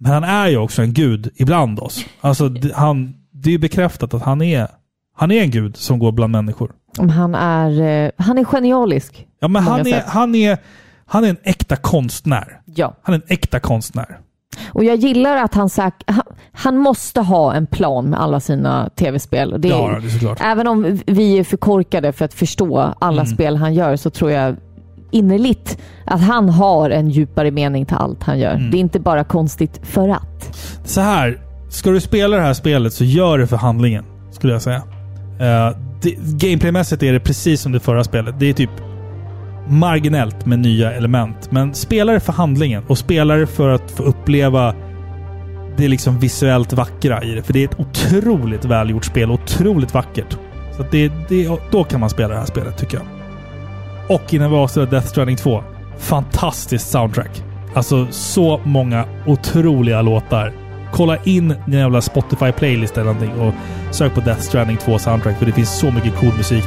S1: men han är ju också en gud ibland oss. Alltså, han, det är ju bekräftat att han är, han är en gud som går bland människor.
S2: Han är, eh, han är genialisk.
S1: Ja, men han är, han, är, han är en äkta konstnär.
S2: Ja.
S1: Han är en äkta konstnär.
S2: Och jag gillar att han, säk- han, han måste ha en plan med alla sina tv-spel. Det,
S1: Ja, det är såklart.
S2: Även om vi är för korkade för att förstå alla
S1: Mm.
S2: spel han gör så tror jag innerligt att han har en djupare mening till allt han gör.
S1: Mm.
S2: Det är inte bara konstigt för att.
S1: Så här, ska du spela det här spelet så gör det för handlingen, skulle jag säga. Uh, det, gameplaymässigt är det precis som det förra spelet. Det är typ marginellt med nya element. Men spela det för handlingen och spela det för att få uppleva det liksom visuellt vackra i det. För det är ett otroligt välgjort spel. Otroligt vackert. Så det, det, då kan man spela det här spelet, tycker jag. Och innan vi avslutar Death Stranding 2. Fantastiskt soundtrack. Alltså så många otroliga låtar. Kolla in din jävla Spotify-playlist eller någonting och sök på Death Stranding 2 soundtrack för det finns så mycket cool musik.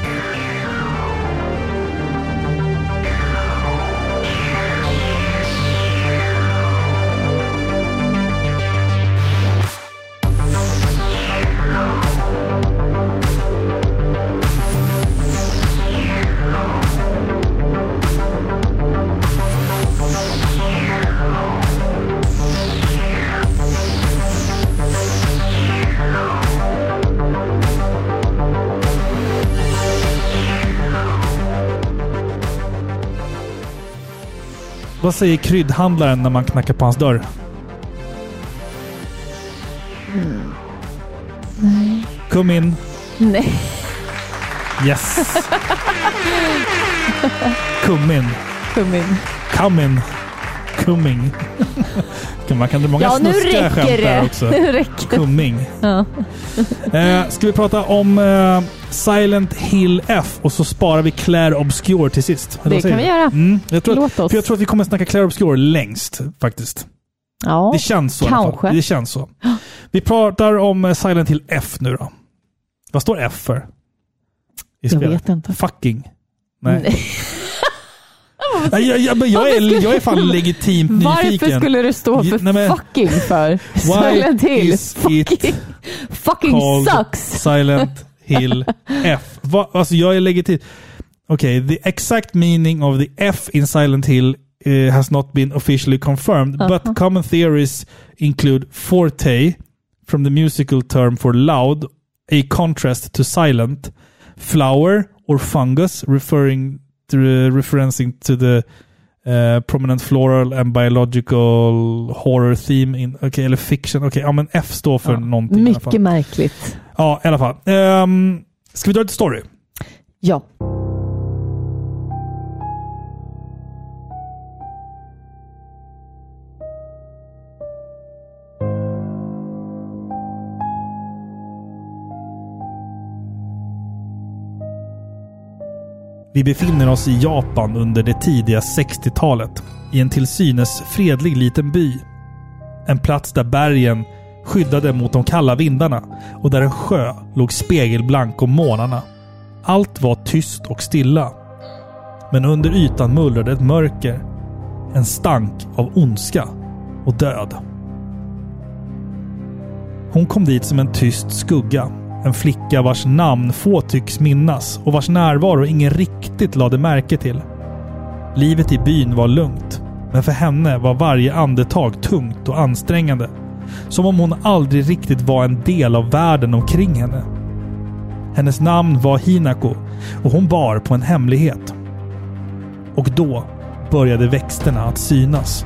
S1: Säger kryddhandlaren när man knackar på hans dörr? Kom in.
S2: Nej.
S1: Yes. Kom in.
S2: Kom in.
S1: Come in. Cumming. Man kan många
S2: Ja, nu
S1: snuskiga skämt där också.
S2: Nu räcker det.
S1: Cumming.
S2: Ja.
S1: Eh, ska vi prata om eh, Silent Hill F och så sparar vi Claire Obscure till sist?
S2: Det kan vi göra.
S1: Mm, jag, tror
S2: Låt
S1: att,
S2: oss.
S1: för jag tror att vi kommer snacka Claire Obscure längst faktiskt.
S2: Ja.
S1: Det känns så
S2: kanske.
S1: Det känns så. Vi pratar om eh, Silent Hill F nu då. Vad står F för? I
S2: Jag
S1: spelet?
S2: vet inte.
S1: Fucking. Nej.
S2: Nej,
S1: jag, jag, jag, är, jag är fan legitimt
S2: Varför
S1: nyfiken.
S2: skulle det stå för
S1: Nej, men-
S2: fucking för? Silent Hill. Fucking, fucking sucks.
S1: Silent Hill F. Va, alltså jag är legitim. Okay, the exact meaning of the F in Silent Hill eh, has not been officially confirmed,
S2: Uh-huh.
S1: but common theories include forte, from the musical term for loud, a contrast to silent, flower or fungus, referring to referencing to the eh, prominent floral and biological horror theme in, okay, eller fiction. Okej, ja men F står för
S2: Ja,
S1: någonting.
S2: Mycket märkligt.
S1: Ja, i alla fall. Um, ska vi dra lite story?
S2: Ja.
S1: Vi befinner oss i Japan under det tidiga 60-talet. I en till synes fredlig liten by. En plats där bergen skyddade mot de kalla vindarna och där en sjö låg spegelblank om månarna. Allt var tyst och stilla. Men under ytan mullrade ett mörker. En stank av ondska och död. Hon kom dit som en tyst skugga. En flicka vars namn få tycks minnas och vars närvaro ingen riktigt lade märke till. Livet i byn var lugnt, men för henne var varje andetag tungt och ansträngande. Som om hon aldrig riktigt var en del av världen omkring henne. Hennes namn var Hinako och hon bar på en hemlighet. Och då började växterna att synas.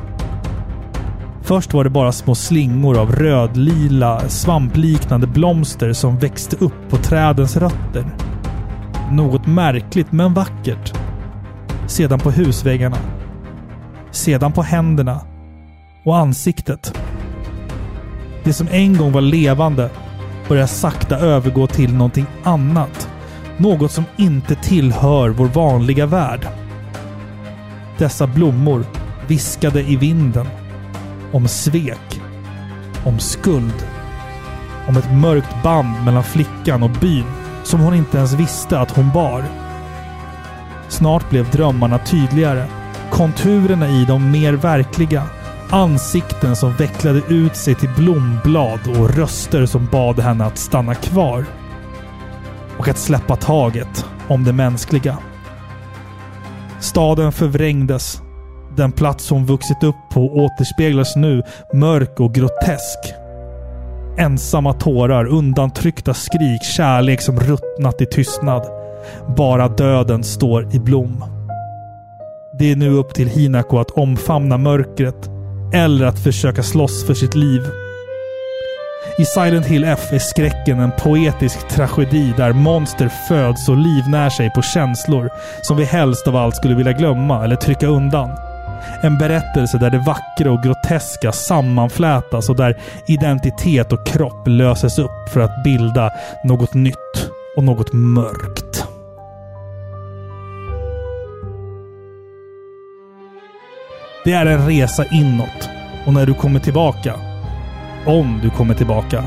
S1: Först var det bara små slingor av rödlila, svampliknande blomster som växte upp på trädens rötter. Något märkligt men vackert. Sedan på husväggarna. Sedan på händerna. Och ansiktet. Det som en gång var levande börjar sakta övergå till någonting annat. Något som inte tillhör vår vanliga värld. Dessa blommor viskade i vinden om svek. Om skuld. Om ett mörkt band mellan flickan och byn som hon inte ens visste att hon bar. Snart blev drömmarna tydligare. Konturerna i dem mer verkliga. Ansikten som vecklade ut sig till blomblad och röster som bad henne att stanna kvar. Och att släppa taget om det mänskliga. Staden förvrängdes den plats hon vuxit upp på återspeglas nu mörk och grotesk. Ensamma tårar, undantryckta skrik, kärlek som ruttnat i tystnad. Bara döden står i blom. Det är nu upp till Hinako att omfamna mörkret eller att försöka slåss för sitt liv. I Silent Hill F är skräcken en poetisk tragedi där monster föds och livnär sig på känslor som vi helst av allt skulle vilja glömma eller trycka undan. En berättelse där det vackra och groteska sammanflätas och där identitet och kropp löses upp för att bilda något nytt och något mörkt. Det är en resa inåt och när du kommer tillbaka, om du kommer tillbaka,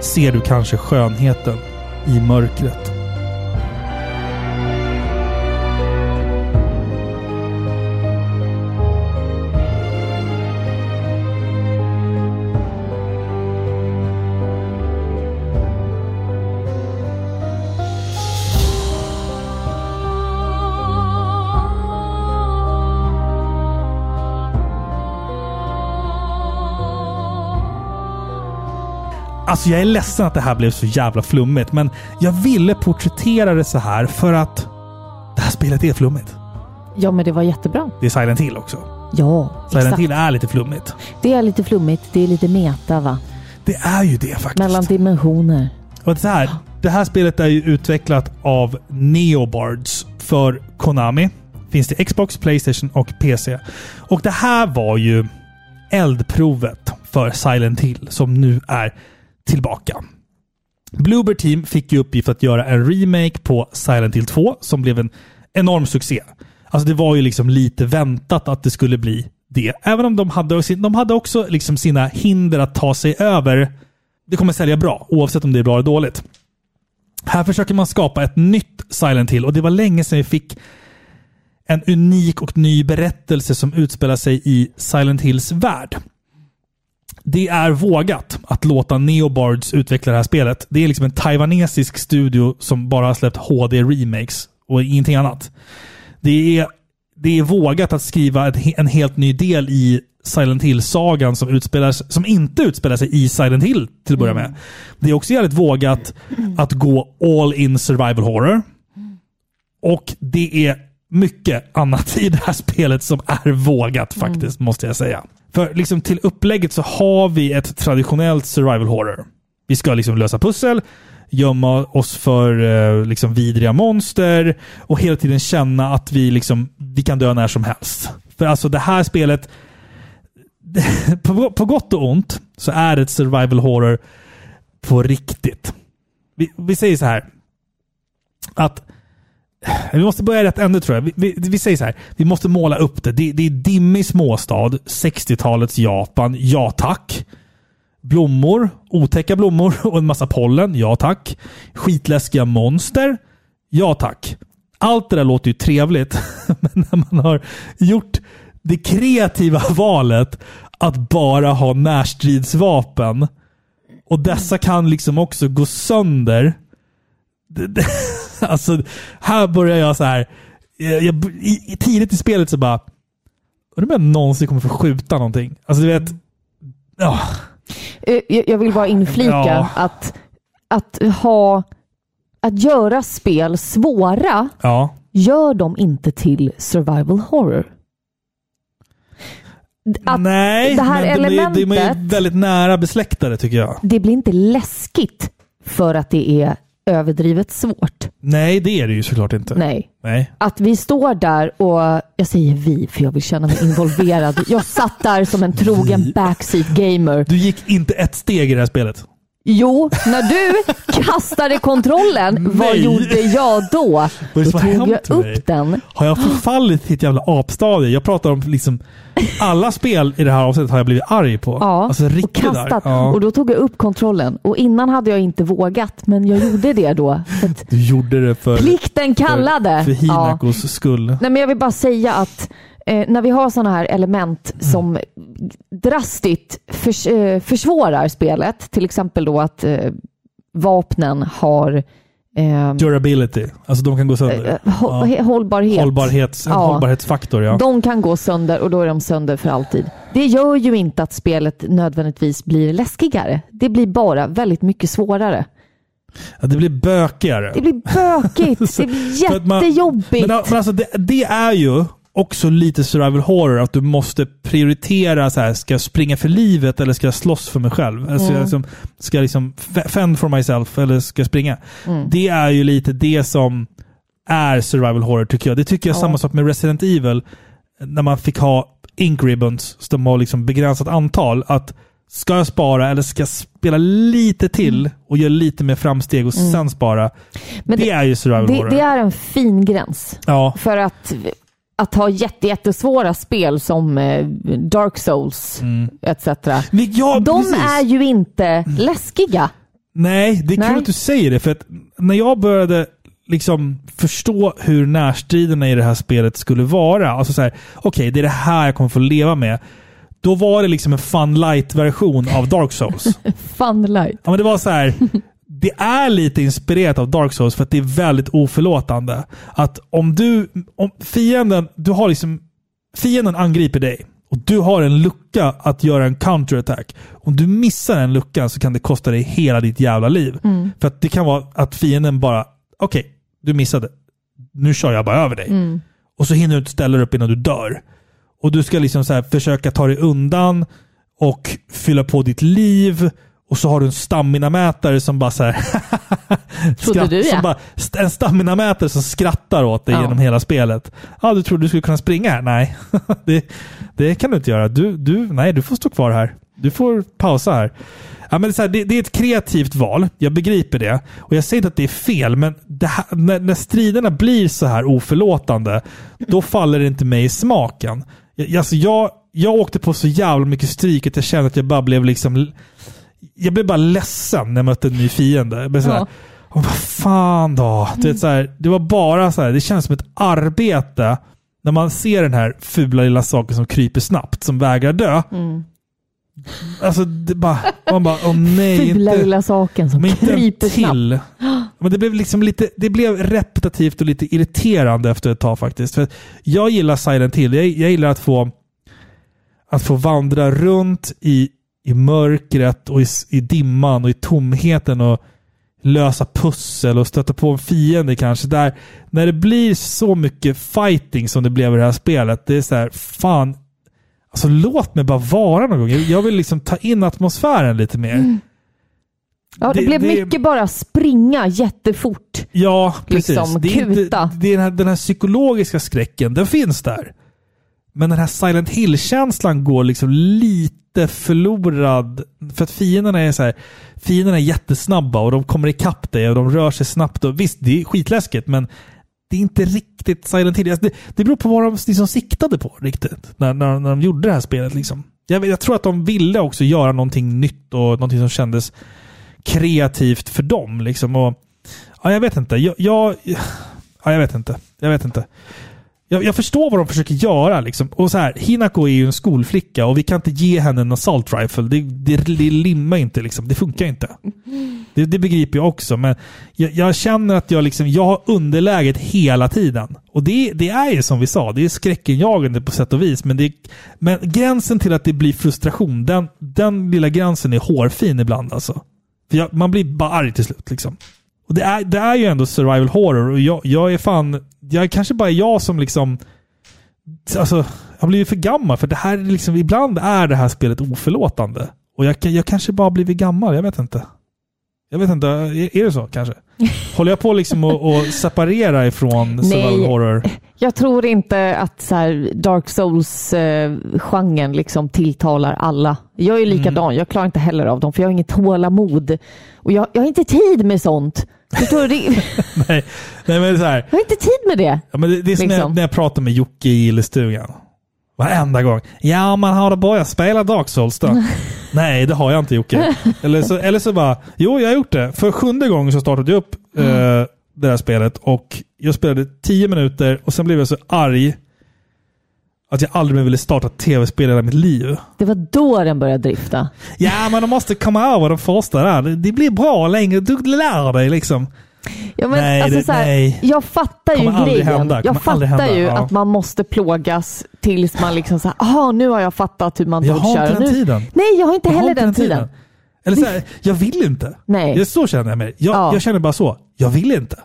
S1: ser du kanske skönheten i mörkret. Alltså jag är ledsen att det här blev så jävla flummigt, men jag ville porträttera det så här för att det här spelet är flummigt.
S2: Ja, men det var jättebra.
S1: Det är Silent Hill också.
S2: Ja,
S1: Silent
S2: exakt.
S1: Hill är lite flummigt.
S2: Det är lite flummigt. Det är lite meta, va?
S1: Det är ju det faktiskt.
S2: Mellan dimensioner.
S1: Och det, här, det här spelet är ju utvecklat av Neobards för Konami. finns det Xbox, Playstation och PC. Och det här var ju eldprovet för Silent Hill som nu är tillbaka. Bluebird Team fick ju uppgift att göra en remake på Silent Hill 2 som blev en enorm succé. Alltså det var ju liksom lite väntat att det skulle bli det. Även om de hade, de hade också liksom sina hinder att ta sig över. Det kommer sälja bra, oavsett om det är bra eller dåligt. Här försöker man skapa ett nytt Silent Hill och det var länge sedan vi fick en unik och ny berättelse som utspelar sig i Silent Hills värld. Det är vågat att låta Neobards utveckla det här spelet. Det är liksom en taiwanesisk studio som bara har släppt HD-remakes och ingenting annat. Det är, det är vågat att skriva ett, en helt ny del i Silent Hill-sagan som, utspelar, som inte utspelar sig i Silent Hill till att börja med. Det är också jävligt vågat att gå all in survival horror. Och det är mycket annat i det här spelet som är vågat faktiskt, måste jag säga. För liksom till upplägget så har vi ett traditionellt survival horror. Vi ska liksom lösa pussel, gömma oss för eh, liksom vidriga monster och hela tiden känna att vi, liksom, vi kan dö när som helst. För alltså det här spelet, på, på gott och ont, så är det ett survival horror på riktigt. Vi, vi säger så här. Att vi måste börja i rätt ände tror jag. Vi, vi, vi säger så här. Vi måste måla upp det. Det, det är dimmig småstad. 60-talets Japan. Ja tack. Blommor. Otäcka blommor och en massa pollen. Ja tack. Skitläskiga monster. Ja tack. Allt det där låter ju trevligt. Men när man har gjort det kreativa valet att bara ha närstridsvapen och dessa kan liksom också gå sönder. Det, det, alltså, här börjar jag så här. Jag, jag, i, tidigt i spelet så bara... Undrar om jag någonsin kommer få skjuta någonting. Alltså du vet...
S2: Eh, Jag jag vill bara inflika
S1: Ja.
S2: att, att ha att göra spel svåra
S1: Ja.
S2: gör dem inte till survival horror. Att
S1: Nej,
S2: det här
S1: men de är, de är
S2: elementet-
S1: ju väldigt nära besläktade tycker jag.
S2: det blir inte läskigt för att det är överdrivet svårt.
S1: Nej, det är det ju såklart inte.
S2: Nej.
S1: Nej.
S2: Att vi står där och, jag säger vi för jag vill känna mig involverad. Jag satt där som en trogen backseat gamer.
S1: Du gick inte ett steg i det här spelet.
S2: Jo, när du kastade kontrollen, vad
S1: Nej.
S2: gjorde jag då? Då tog jag
S1: mig?
S2: upp den.
S1: Har jag förfallit till ett jävla apstadie? Jag pratar om liksom... Alla spel i det här avsnittet har jag blivit arg på.
S2: Ja,
S1: alltså
S2: och
S1: riktigt
S2: kastat.
S1: arg. Ja.
S2: Och då tog jag upp kontrollen. Och innan hade jag inte vågat, men jag gjorde det då.
S1: Du gjorde det för,
S2: plikten kallade.
S1: för, för
S2: Ja.
S1: Hinakos skull.
S2: Nej, men jag vill bara säga att eh, när vi har sådana här element som drastiskt förs eh, försvårar spelet, till exempel då att eh, vapnen har eh,
S1: Durability. Alltså de kan gå sönder.
S2: eh, hå-
S1: Ja.
S2: hållbarhet.
S1: Hållbarhets,
S2: Ja.
S1: hållbarhetsfaktor ja.
S2: De kan gå sönder och då är de sönder för alltid. Det gör ju inte att spelet nödvändigtvis blir läskigare. Det blir bara väldigt mycket svårare.
S1: ja. Det blir bökigare.
S2: Det blir bökigt. det blir jättejobbigt.
S1: Men, men alltså det, det är ju också lite survival horror, att du måste prioritera så här, ska jag springa för livet eller ska jag slåss för mig själv? Alltså, jag liksom, ska jag liksom f- fend for myself eller ska jag springa? Det är ju lite det som är survival horror tycker jag. Det tycker jag är samma sak med Resident Evil. När man fick ha ink ribbons, som var liksom begränsat antal. Att ska jag spara eller ska jag spela lite till och göra lite mer framsteg och sen spara?
S2: Men
S1: det,
S2: det-
S1: är ju survival
S2: det,
S1: horror.
S2: det är en fin gräns.
S1: Ja.
S2: För att, att ha jätte, jättesvåra spel som eh, Dark Souls etc.
S1: Men ja,
S2: De
S1: precis.
S2: är ju inte läskiga.
S1: Nej, det är
S2: Nej.
S1: kul att du säger det. För att när jag började liksom förstå hur närstriderna i det här spelet skulle vara. Alltså så här, okej, det är det här jag kommer få leva med. Då var det liksom en fun light-version av Dark Souls.
S2: Fun light.
S1: ja, men det var så här. Det är lite inspirerat av Dark Souls för att det är väldigt oförlåtande. Att om du, om fienden, du har liksom, fienden angriper dig och du har en lucka att göra en counterattack. Om du missar den luckan så kan det kosta dig hela ditt jävla liv. För att det kan vara att fienden bara, okej, du missade. Nu kör jag bara över dig. Och så hinner du inte ställa dig upp innan du dör. Och du ska liksom så här försöka ta dig undan och fylla på ditt liv. Och så har du en stamina-mätare som bara så här
S2: Trodde du, ja.
S1: som bara, En staminamätare som skrattar åt dig
S2: Ja.
S1: genom hela spelet. Ja, du trodde du skulle kunna springa här? Nej, det, det kan du inte göra. Du, du, nej, du får stå kvar här. Du får pausa här. Ja, men det, är här, det, det är ett kreativt val. Jag begriper det. Och jag säger inte att det är fel, men här, när, när striderna blir så här oförlåtande, då faller det inte mig i smaken. Jag, alltså jag, jag åkte på så jävla mycket stryk att jag kände att jag bara blev liksom... Jag blev bara ledsen när jag mötte en ny fiende. Jag blev så här,
S2: Ja.
S1: "Åh, vad fan då? Du vet, så här, det var bara så här, det känns som ett arbete när man ser den här fula lilla saken som kryper snabbt, som vägrar dö. Alltså, det bara, man bara, åh nej.
S2: Fula
S1: inte,
S2: lilla saken som kryper snabbt.
S1: till. Men det blev liksom lite, det blev repetitivt och lite irriterande efter ett tag faktiskt. För jag gillar Silent Hill. Jag, jag gillar att få, att få vandra runt i, i mörkret och i, i dimman och i tomheten och lösa pussel och stöta på en fiende kanske. Där, när det blir så mycket fighting som det blev i det här spelet, det är så här, fan, alltså låt mig bara vara någon gång. Jag- vill liksom ta in atmosfären lite mer.
S2: Ja, det,
S1: Det-
S2: blev
S1: det-
S2: mycket bara springa jättefort.
S1: Ja, precis.
S2: Liksom,
S1: det är inte,
S2: kuta.
S1: det är den, här, den här psykologiska skräcken, den finns där. Men den här Silent Hill-känslan går liksom lite förlorad. För att fienderna är så här, fienderna är jättesnabba och de kommer ikapp dig och de rör sig snabbt. Och visst, det är skitläskigt, men det är inte riktigt Silent Hill. Alltså det, det beror på vad de liksom siktade på riktigt, när, när, när de gjorde det här spelet. Liksom. Jag, jag tror att de ville också göra någonting nytt och någonting som kändes kreativt för dem. Liksom. Och, ja, jag vet inte. Jag, jag, ja, jag vet inte. Jag vet inte. Jag, jag förstår vad de försöker göra. Liksom. Och så här, Hinako är ju en skolflicka och vi kan inte ge henne en assault rifle. Det, det, det limmar inte. Liksom. Det funkar inte. Det, det begriper jag också. Men jag, jag känner att jag, liksom, jag har underläget hela tiden. Och det, det är ju som vi sa, det är skräckenjagande på sätt och vis. Men, det, men gränsen till att det blir frustration, den, den lilla gränsen är hårfin ibland. Alltså. För jag, man blir bara arg till slut. Liksom. Och det är, det är ju ändå survival horror och jag, jag är fan... Jag kanske bara är jag som liksom... Alltså, har blivit för gammal för det här är liksom... Ibland är det här spelet oförlåtande. Och jag, jag kanske bara har blivit gammal, jag vet inte. Jag vet inte, är, är det så kanske? Håller jag på liksom att att separera ifrån survival horror?
S2: Jag tror inte att så här, Dark Souls-genren liksom tilltalar alla. Jag är
S1: Mm.
S2: likadan, jag klarar inte heller av dem för jag har inget tålamod. Och jag, jag har inte tid med sånt. Du? Det-
S1: Nej, nej men så här.
S2: Jag har inte tid med det.
S1: Ja, men det, det är som när, jag,
S2: Liksom.
S1: när jag pratar med Jocke i gillestugan. Varenda gång. Ja, man har det börjat spela Dark Souls då? Nej, det har jag inte Jocke. Eller så, eller så bara, jo jag har gjort det. För sjunde gången så startade jag upp eh, det här spelet och jag spelade tio minuter och sen blev jag så arg att jag aldrig mer ville starta tv-spel i hela mitt liv.
S2: Det var då den började drifta.
S1: Ja, men de måste komma över den första där. Det, blir bra längre. Du lär dig liksom.
S2: Ja, men,
S1: Nej,
S2: alltså,
S1: det-
S2: så här,
S1: nej.
S2: Jag fattar ju
S1: Kommer
S2: grejen. Jag fattar ju
S1: ja.
S2: att man måste plågas tills man liksom såhär, aha nu har jag fattat hur man
S1: Jag har
S2: dodgar.
S1: inte den tiden.
S2: Nej, jag har inte
S1: Jag har
S2: heller
S1: inte
S2: den tiden.
S1: Eller så här, jag vill inte.
S2: Nej.
S1: Så känner jag mig. Jag,
S2: Ja.
S1: jag känner bara så. Jag vill inte.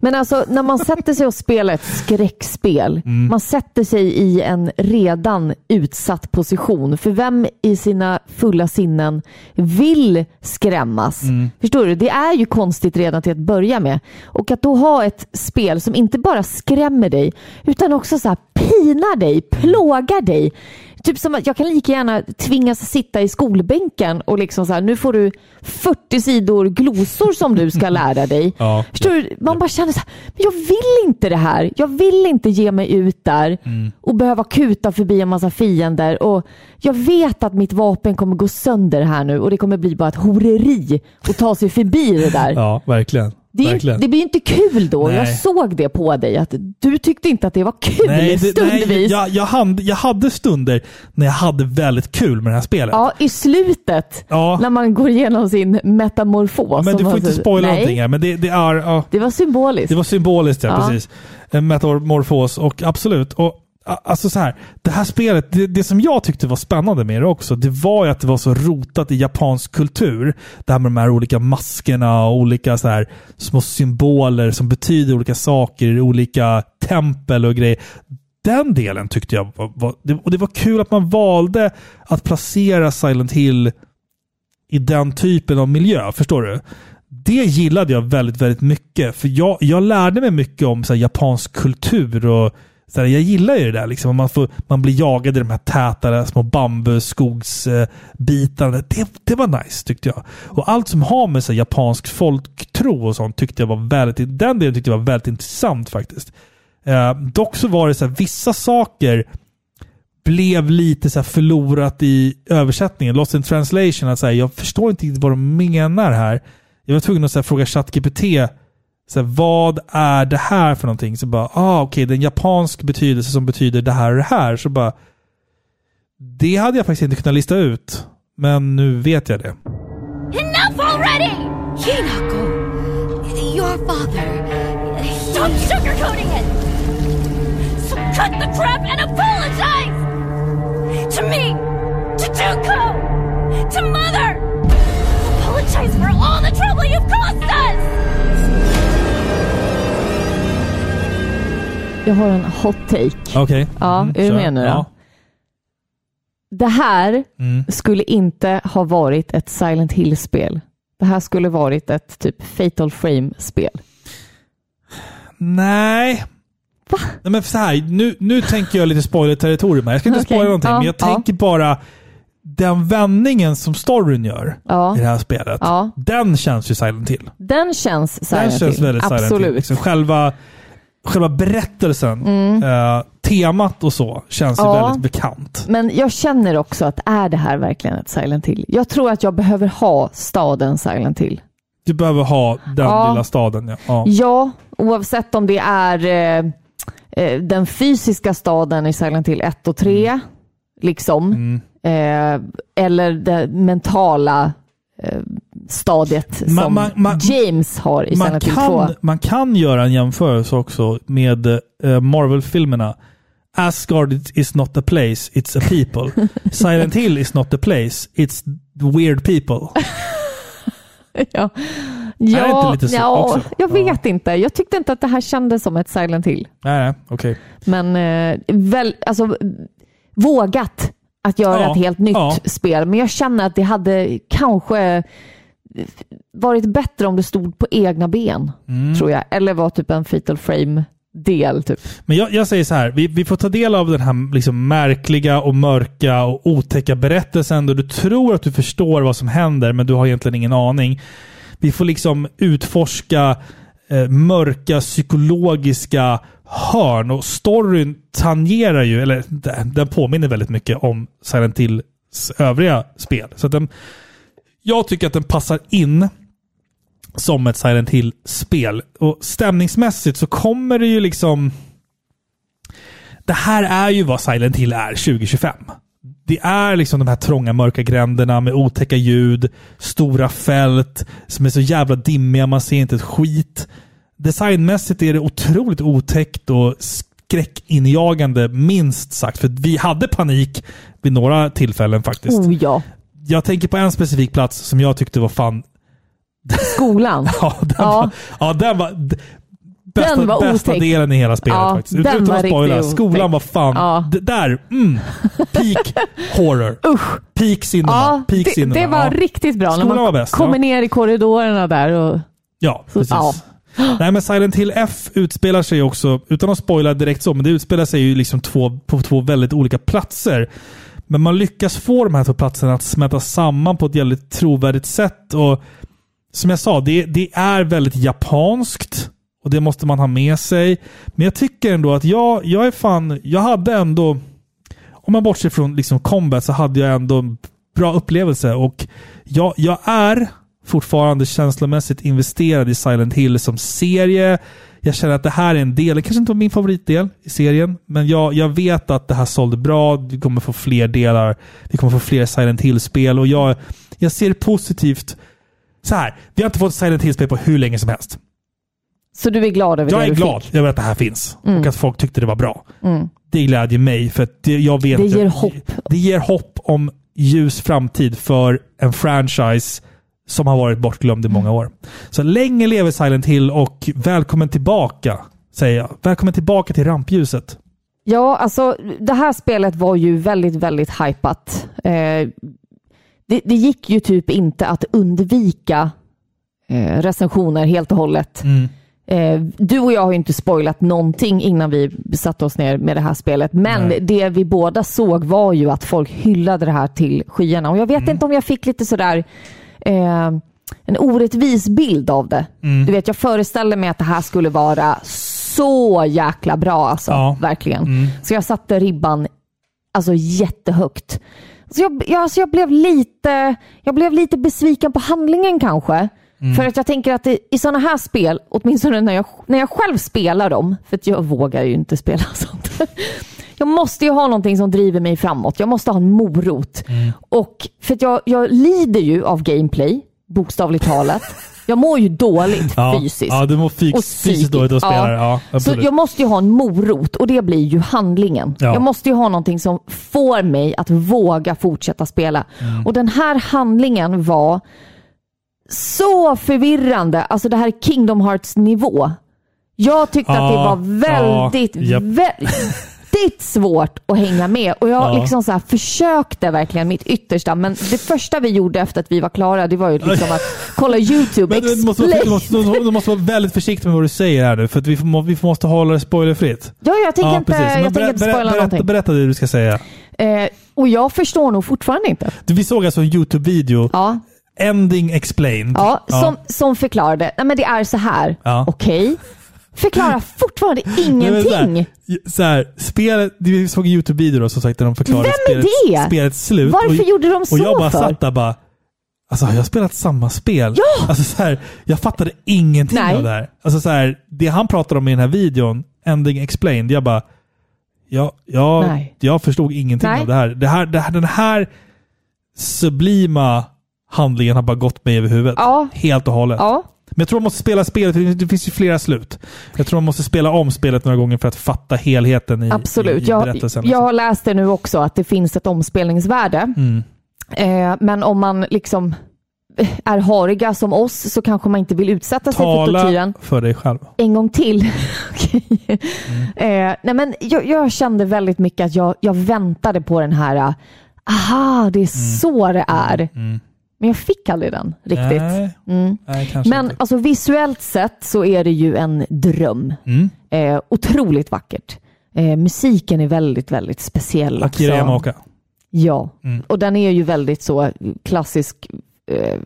S2: Men alltså när man sätter sig och spelar ett skräckspel,
S1: Mm.
S2: man sätter sig i en redan utsatt position. För vem i sina fulla sinnen vill skrämmas?
S1: Mm.
S2: Förstår du? Det är ju konstigt redan till att börja med. Och att då ha ett spel som inte bara skrämmer dig, utan också så pinar dig, plågar dig. Typ som att jag kan lika gärna tvingas sitta i skolbänken och liksom så här, nu får du 40 sidor glosor som du ska lära dig.
S1: Ja.
S2: Förstår du? Man bara känner så här, men jag vill inte det här. Jag vill inte ge mig ut där
S1: Mm.
S2: och behöva kuta förbi en massa fiender. Och jag vet att mitt vapen kommer gå sönder här nu och det kommer bli bara ett horeri att ta sig förbi det där.
S1: Ja, verkligen.
S2: Det, det blir inte kul då.
S1: Nej.
S2: Jag såg det på dig att du tyckte inte att det var kul
S1: nej, det,
S2: stundvis.
S1: nej jag, jag, hade, jag hade stunder när jag hade väldigt kul med det här spelet.
S2: Ja, i slutet
S1: Ja.
S2: när man går igenom sin metamorfos.
S1: men du får
S2: man
S1: inte spoila någonting här. Men det, det är... Ja,
S2: Det var symboliskt.
S1: det var symboliskt, ja,
S2: Ja.
S1: precis. En metamorfos och absolut. Och, alltså så här, det här spelet, det, det som jag tyckte var spännande med det också, det var ju att det var så rotat i japansk kultur. Det här med de här olika maskerna och olika så här små symboler som betyder olika saker i olika tempel och grejer. Den delen tyckte jag var, var det, och det var kul att man valde att placera Silent Hill i den typen av miljö. Förstår du? Det gillade jag väldigt, väldigt mycket. För jag, jag lärde mig mycket om så här, japansk kultur och så här, jag gillar ju det där. Liksom. Man, får, man blir jagad i de här täta små bambuskogsbitarna. Det, det var nice tyckte jag. Och allt som har med så här, japansk folktro och sånt tyckte jag var väldigt, den delen tyckte jag var väldigt intressant faktiskt. Eh, dock så var det så här, vissa saker blev lite så här förlorat i översättningen. Lost in translation. Att så här, jag förstår inte riktigt vad de menar här. Jag var tvungen att så här, fråga ChatGPT så här, vad är det här för någonting? Så bara, ah okej, okay, det är en japansk betydelse som betyder det här och det här. Så bara, det hade jag faktiskt inte kunnat lista ut. Men nu vet jag det.
S7: Enough already! Hinako, your father. Stop sugarcoating it! So cut the crap and apologize! To me! To Tuko! To mother! Apologize for all the trouble you've caused us!
S2: Jag har en hot take.
S1: Okej.
S2: Ja,
S1: Mm,
S2: är du med nu då?
S1: Ja.
S2: Det här
S1: Mm.
S2: skulle inte ha varit ett Silent Hill-spel. Det här skulle varit ett typ Fatal Frame-spel.
S1: Nej. Nej men så här, nu, nu tänker jag lite spoiler-territorium här. Jag ska inte
S2: Okej,
S1: spoila någonting,
S2: ja,
S1: men jag
S2: ja.
S1: tänker bara den vändningen som storyn gör
S2: Ja.
S1: i det här spelet.
S2: Ja.
S1: Den känns ju Silent Hill.
S2: Den känns
S1: Den
S2: Silent
S1: känns
S2: Hill.
S1: väldigt Silent Hill.
S2: Absolut.
S1: Liksom själva, själva berättelsen, eh, temat och så, känns ju
S2: Mm. Ja.
S1: väldigt bekant.
S2: Men jag känner också att är det här verkligen ett Silent Hill? Jag tror att jag behöver ha staden Silent Hill.
S1: Du behöver ha den
S2: Ja.
S1: lilla staden. Ja. Ja.
S2: Ja, oavsett om det är eh, eh, den fysiska staden i Silent Hill 1 och 3, liksom,
S1: Mm.
S2: eh, eller det mentala eh, stadiet som
S1: ma- ma-
S2: James har i
S1: Man,
S2: Silent Hill 2.
S1: kan, man kan göra en jämförelse också med eh, Marvel-filmerna. Asgard is not a place, it's a people. Silent Hill is not a place, it's weird people.
S2: ja, ja, ja jag vet inte. Jag tyckte inte att det här kändes som ett Silent Hill.
S1: Nej, okej.
S2: Men eh, väl, alltså, vågat att göra
S1: Ja,
S2: ett helt nytt
S1: ja.
S2: spel. Men jag känner att det hade kanske varit bättre om det stod på egna ben,
S1: Mm.
S2: tror jag. Eller var typ en Fatal Frame-del. Typ.
S1: Men jag, jag säger så här, vi, vi får ta del av den här liksom märkliga och mörka och otäcka berättelsen då du tror att du förstår vad som händer, men du har egentligen ingen aning. Vi får liksom utforska eh, mörka psykologiska hörn och storyn tangerar ju, eller den, den påminner väldigt mycket om Silent Hills övriga spel. Så den, jag tycker att den passar in som ett Silent Hill-spel. Och stämningsmässigt så kommer det ju liksom... Det här är ju vad Silent Hill är 2025. Det är liksom de här trånga mörka gränderna med otäcka ljud, stora fält som är så jävla dimmiga, man ser inte ett skit. Designmässigt är det otroligt otäckt och skräckinjagande, minst sagt. För vi hade panik vid några tillfällen faktiskt.
S2: Oh ja,
S1: jag tänker på en specifik plats som jag tyckte var fan
S2: skolan.
S1: Ja, den
S2: Ja.
S1: var, ja, den var bästa,
S2: Den var
S1: bästa
S2: otäck.
S1: delen i hela spelet
S2: Ja,
S1: faktiskt. Utan att spoila. Skolan var fan...
S2: Ja.
S1: d- Där! Mm, peak horror.
S2: Usch!
S1: Peak cinema.
S2: Ja,
S1: peak
S2: det,
S1: cinema.
S2: det var riktigt bra. När
S1: Skolan
S2: man
S1: var bäst,
S2: kommer ner i korridorerna där och...
S1: Ja, precis.
S2: ja.
S1: Nej, men Silent Hill F utspelar sig också, utan att spoila direkt så, men det utspelar sig ju liksom två, på två väldigt olika platser. Men man lyckas få de här två platserna att smälta samman på ett väldigt trovärdigt sätt. Och som jag sa, det, det är väldigt japanskt. Och det måste man ha med sig. Men jag tycker ändå att jag, jag är fan... Jag hade ändå... Om man bortser från liksom combat så hade jag ändå en bra upplevelse. Och jag, jag är fortfarande känslomässigt investerad i Silent Hill som serie. Jag känner att det här är en del, det kanske inte var min favoritdel i serien, men jag, jag vet att det här sålde bra. Vi kommer få fler delar. Vi kommer få fler Silent Hill-spel och jag, jag ser positivt. Så här, vi har inte fått Silent Hill-spel på hur länge som helst.
S2: Så du är glad över
S1: Jag
S2: det
S1: är
S2: du
S1: glad
S2: fick?
S1: över att det här finns
S2: Mm.
S1: och att folk tyckte det var bra. Det glädjer mig för att det, jag vet
S2: Det
S1: att-
S2: ger hopp.
S1: Det ger hopp om ljus framtid för en franchise som har varit bortglömd i många år. Så länge lever Silent Hill och välkommen tillbaka, säger jag. Välkommen tillbaka till rampljuset.
S2: Ja, alltså det här spelet var ju väldigt, väldigt hypat. Eh, det, det gick ju typ inte att undvika eh, recensioner helt och hållet.
S1: Mm.
S2: Eh, du och jag har ju inte spoilat någonting innan vi satte oss ner med det här spelet. Men
S1: Nej.
S2: det vi båda såg var ju att folk hyllade det här till skyarna. Och jag vet
S1: Mm.
S2: inte om jag fick lite sådär eh, en orättvis bild av det.
S1: Mm.
S2: Du vet, jag föreställde mig att det här skulle vara så jäkla bra alltså.
S1: Ja.
S2: Verkligen.
S1: Mm.
S2: Så jag satte ribban alltså jättehögt. Så jag, jag, alltså jag, blev lite, jag blev lite besviken på handlingen kanske.
S1: Mm.
S2: För att jag tänker att det, i sådana här spel, åtminstone när jag, när jag själv spelar dem, för att jag vågar ju inte spela sånt. Jag måste ju ha någonting som driver mig framåt. Jag måste ha en morot.
S1: Mm.
S2: Och för att jag, jag lider ju av gameplay, bokstavligt talat. Jag mår ju dåligt
S1: Ja,
S2: fysiskt.
S1: ja, du mår fys-
S2: Och
S1: fysiskt dåligt och spelar. Ja,
S2: så
S1: absolut.
S2: jag måste ju ha en morot och det blir ju handlingen.
S1: Ja.
S2: Jag måste ju ha någonting som får mig att våga fortsätta spela.
S1: Mm.
S2: Och den här handlingen var så förvirrande. Alltså det här är Kingdom Hearts nivå. Jag tyckte att det
S1: Ja,
S2: var väldigt,
S1: ja,
S2: väldigt svårt att hänga med. Och jag
S1: Ja.
S2: liksom så försökte verkligen mitt yttersta. Men det första vi gjorde efter att vi var klara, det var ju liksom att kolla YouTube.
S1: Men du måste, du, måste, du måste vara väldigt försiktig med vad du säger här nu, för att vi, får, vi måste hålla det spoilerfritt.
S2: Ja, jag tänker inte,
S1: Men
S2: jag tänker inte spoila någonting.
S1: berätta det du ska säga.
S2: Eh, och jag förstår nog fortfarande inte.
S1: Du, Vi såg alltså en YouTube-video,
S2: Ja,
S1: Ending Explained.
S2: ja, Som, som förklarade. Nej, men det är så här.
S1: Ja.
S2: Okej. Förklarar fortfarande ingenting.
S1: Så här, spelet, vi såg en YouTube-video som sagt där de förklarade
S2: Vem är
S1: spelets, slut.
S2: Varför
S1: och,
S2: gjorde de så
S1: Och jag bara
S2: för?
S1: satt där bara, alltså har jag spelat samma spel?
S2: Ja!
S1: Alltså så här, jag fattade ingenting
S2: Nej.
S1: av det här. Alltså så här, det han pratade om i den här videon, Ending Explained, jag bara, jag, jag,
S2: Nej.
S1: jag förstod ingenting
S2: Nej.
S1: av det här. Det här, det här. Den här sublima handlingen har bara gått mig över huvudet.
S2: Ja.
S1: Helt och hållet.
S2: Ja,
S1: Men jag tror man måste spela spelet, det finns ju flera slut. Jag tror man måste spela om spelet några gånger för att fatta helheten i,
S2: absolut.
S1: i, i
S2: jag,
S1: berättelsen.
S2: jag har läst det nu också, att det finns ett omspelningsvärde.
S1: Mm.
S2: Eh, men om man liksom är hariga som oss så kanske man inte vill utsätta sig för
S1: Tala
S2: tortyren.
S1: för dig själv.
S2: en gång till. Okej. eh, nej men jag, jag kände väldigt mycket att jag, jag väntade på den här, ah, aha, det är så det är.
S1: Mm.
S2: Men jag fick aldrig den riktigt.
S1: Nej,
S2: Mm.
S1: nej
S2: Men
S1: inte.
S2: alltså visuellt sett så är det ju en dröm.
S1: Mm.
S2: Eh, otroligt vackert. Eh, musiken är väldigt, väldigt speciell också.
S1: Akira Yamaoka.
S2: Ja,
S1: Mm.
S2: och den är ju väldigt så klassisk eh,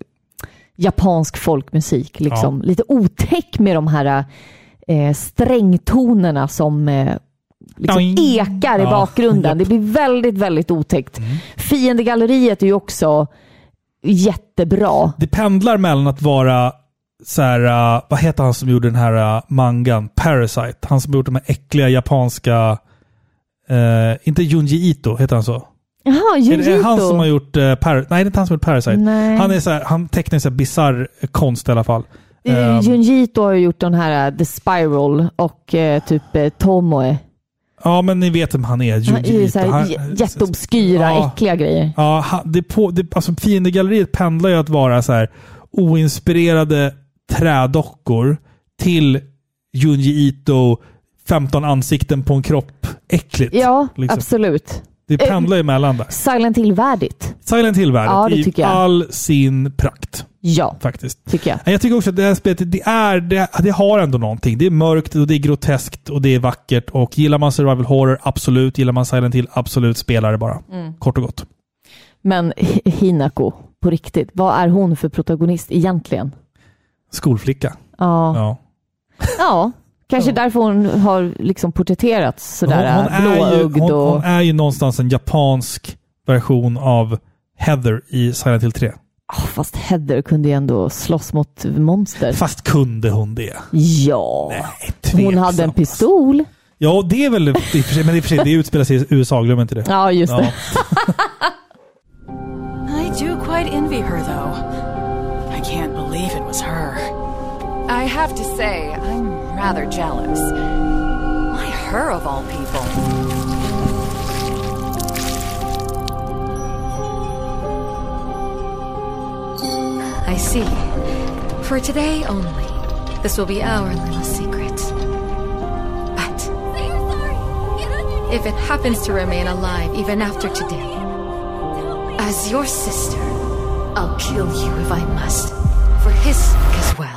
S2: japansk folkmusik. Liksom. Lite otäck med de här eh, strängtonerna som eh, liksom ekar i
S1: Ja,
S2: bakgrunden.
S1: japp. Mm.
S2: Det blir väldigt, väldigt otäckt. Fiendegalleriet är ju också jättebra.
S1: Det pendlar mellan att vara så här, uh, vad heter han som gjorde den här uh, mangan? Parasite. Han som gjort de här äckliga japanska... Uh, inte Junji Ito, heter han så?
S2: Jaha,
S1: Är det
S2: Junji
S1: han som har
S2: Ito.
S1: gjort uh, Par- Nej, det är inte han som har gjort Parasite.
S2: Nej.
S1: Han, är så här, han tecknar så här konst i alla fall. Um,
S2: Junji Ito har ju gjort den här The Spiral och typ Tomoe.
S1: Ja, men ni vet vem han är.
S2: Han
S1: Junji
S2: är ju
S1: Ito.
S2: så här
S1: Han-
S2: jätteobskyra,
S1: Ja.
S2: äckliga grejer.
S1: Ja, det på, det, alltså Fiendegalleriet pendlar ju att vara så här oinspirerade trädockor till Junji Ito, 15 ansikten på en kropp, äckligt.
S2: Ja,
S1: liksom.
S2: absolut.
S1: Det pendlar ju emellan där.
S2: Silent Hill-värdigt.
S1: Silent Hill-värdet
S2: Ja,
S1: i all sin prakt,
S2: Ja,
S1: faktiskt.
S2: tycker jag.
S1: Jag tycker också att det här spelet, det, är, det, det har ändå någonting. Det är mörkt och det är groteskt och det är vackert. Och gillar man survival horror, absolut. Gillar man Silent Hill, absolut. Spelar det bara.
S2: Mm.
S1: Kort och gott.
S2: Men Hi- Hinako, på riktigt, vad är hon för protagonist egentligen?
S1: Skolflicka.
S2: Ja, ja.
S1: Ja.
S2: kanske därför hon har liksom porträtterats sådär
S1: hon, hon, är ju,
S2: blåögd
S1: hon,
S2: och...
S1: hon är ju någonstans en japansk version av Heather i Silent Hill 3.
S2: Ah, fast Heather kunde ju ändå slåss mot monster.
S1: Fast kunde hon det?
S2: Ja,
S1: Nej,
S2: hon hade en pistol.
S1: Ja, det är väl i och för sig, men i och för sig, det utspelar sig i USA, glöm inte det.
S2: Ja, just
S1: Ja.
S2: det.
S4: I do quite envy her, though. I can't believe it was her.
S8: I have to say, I'm rather jealous. Why her of all people? I see. For today only, this will be our little secret. But if it happens to remain alive even after today, as your sister, I'll kill you if I must, for his sake as well.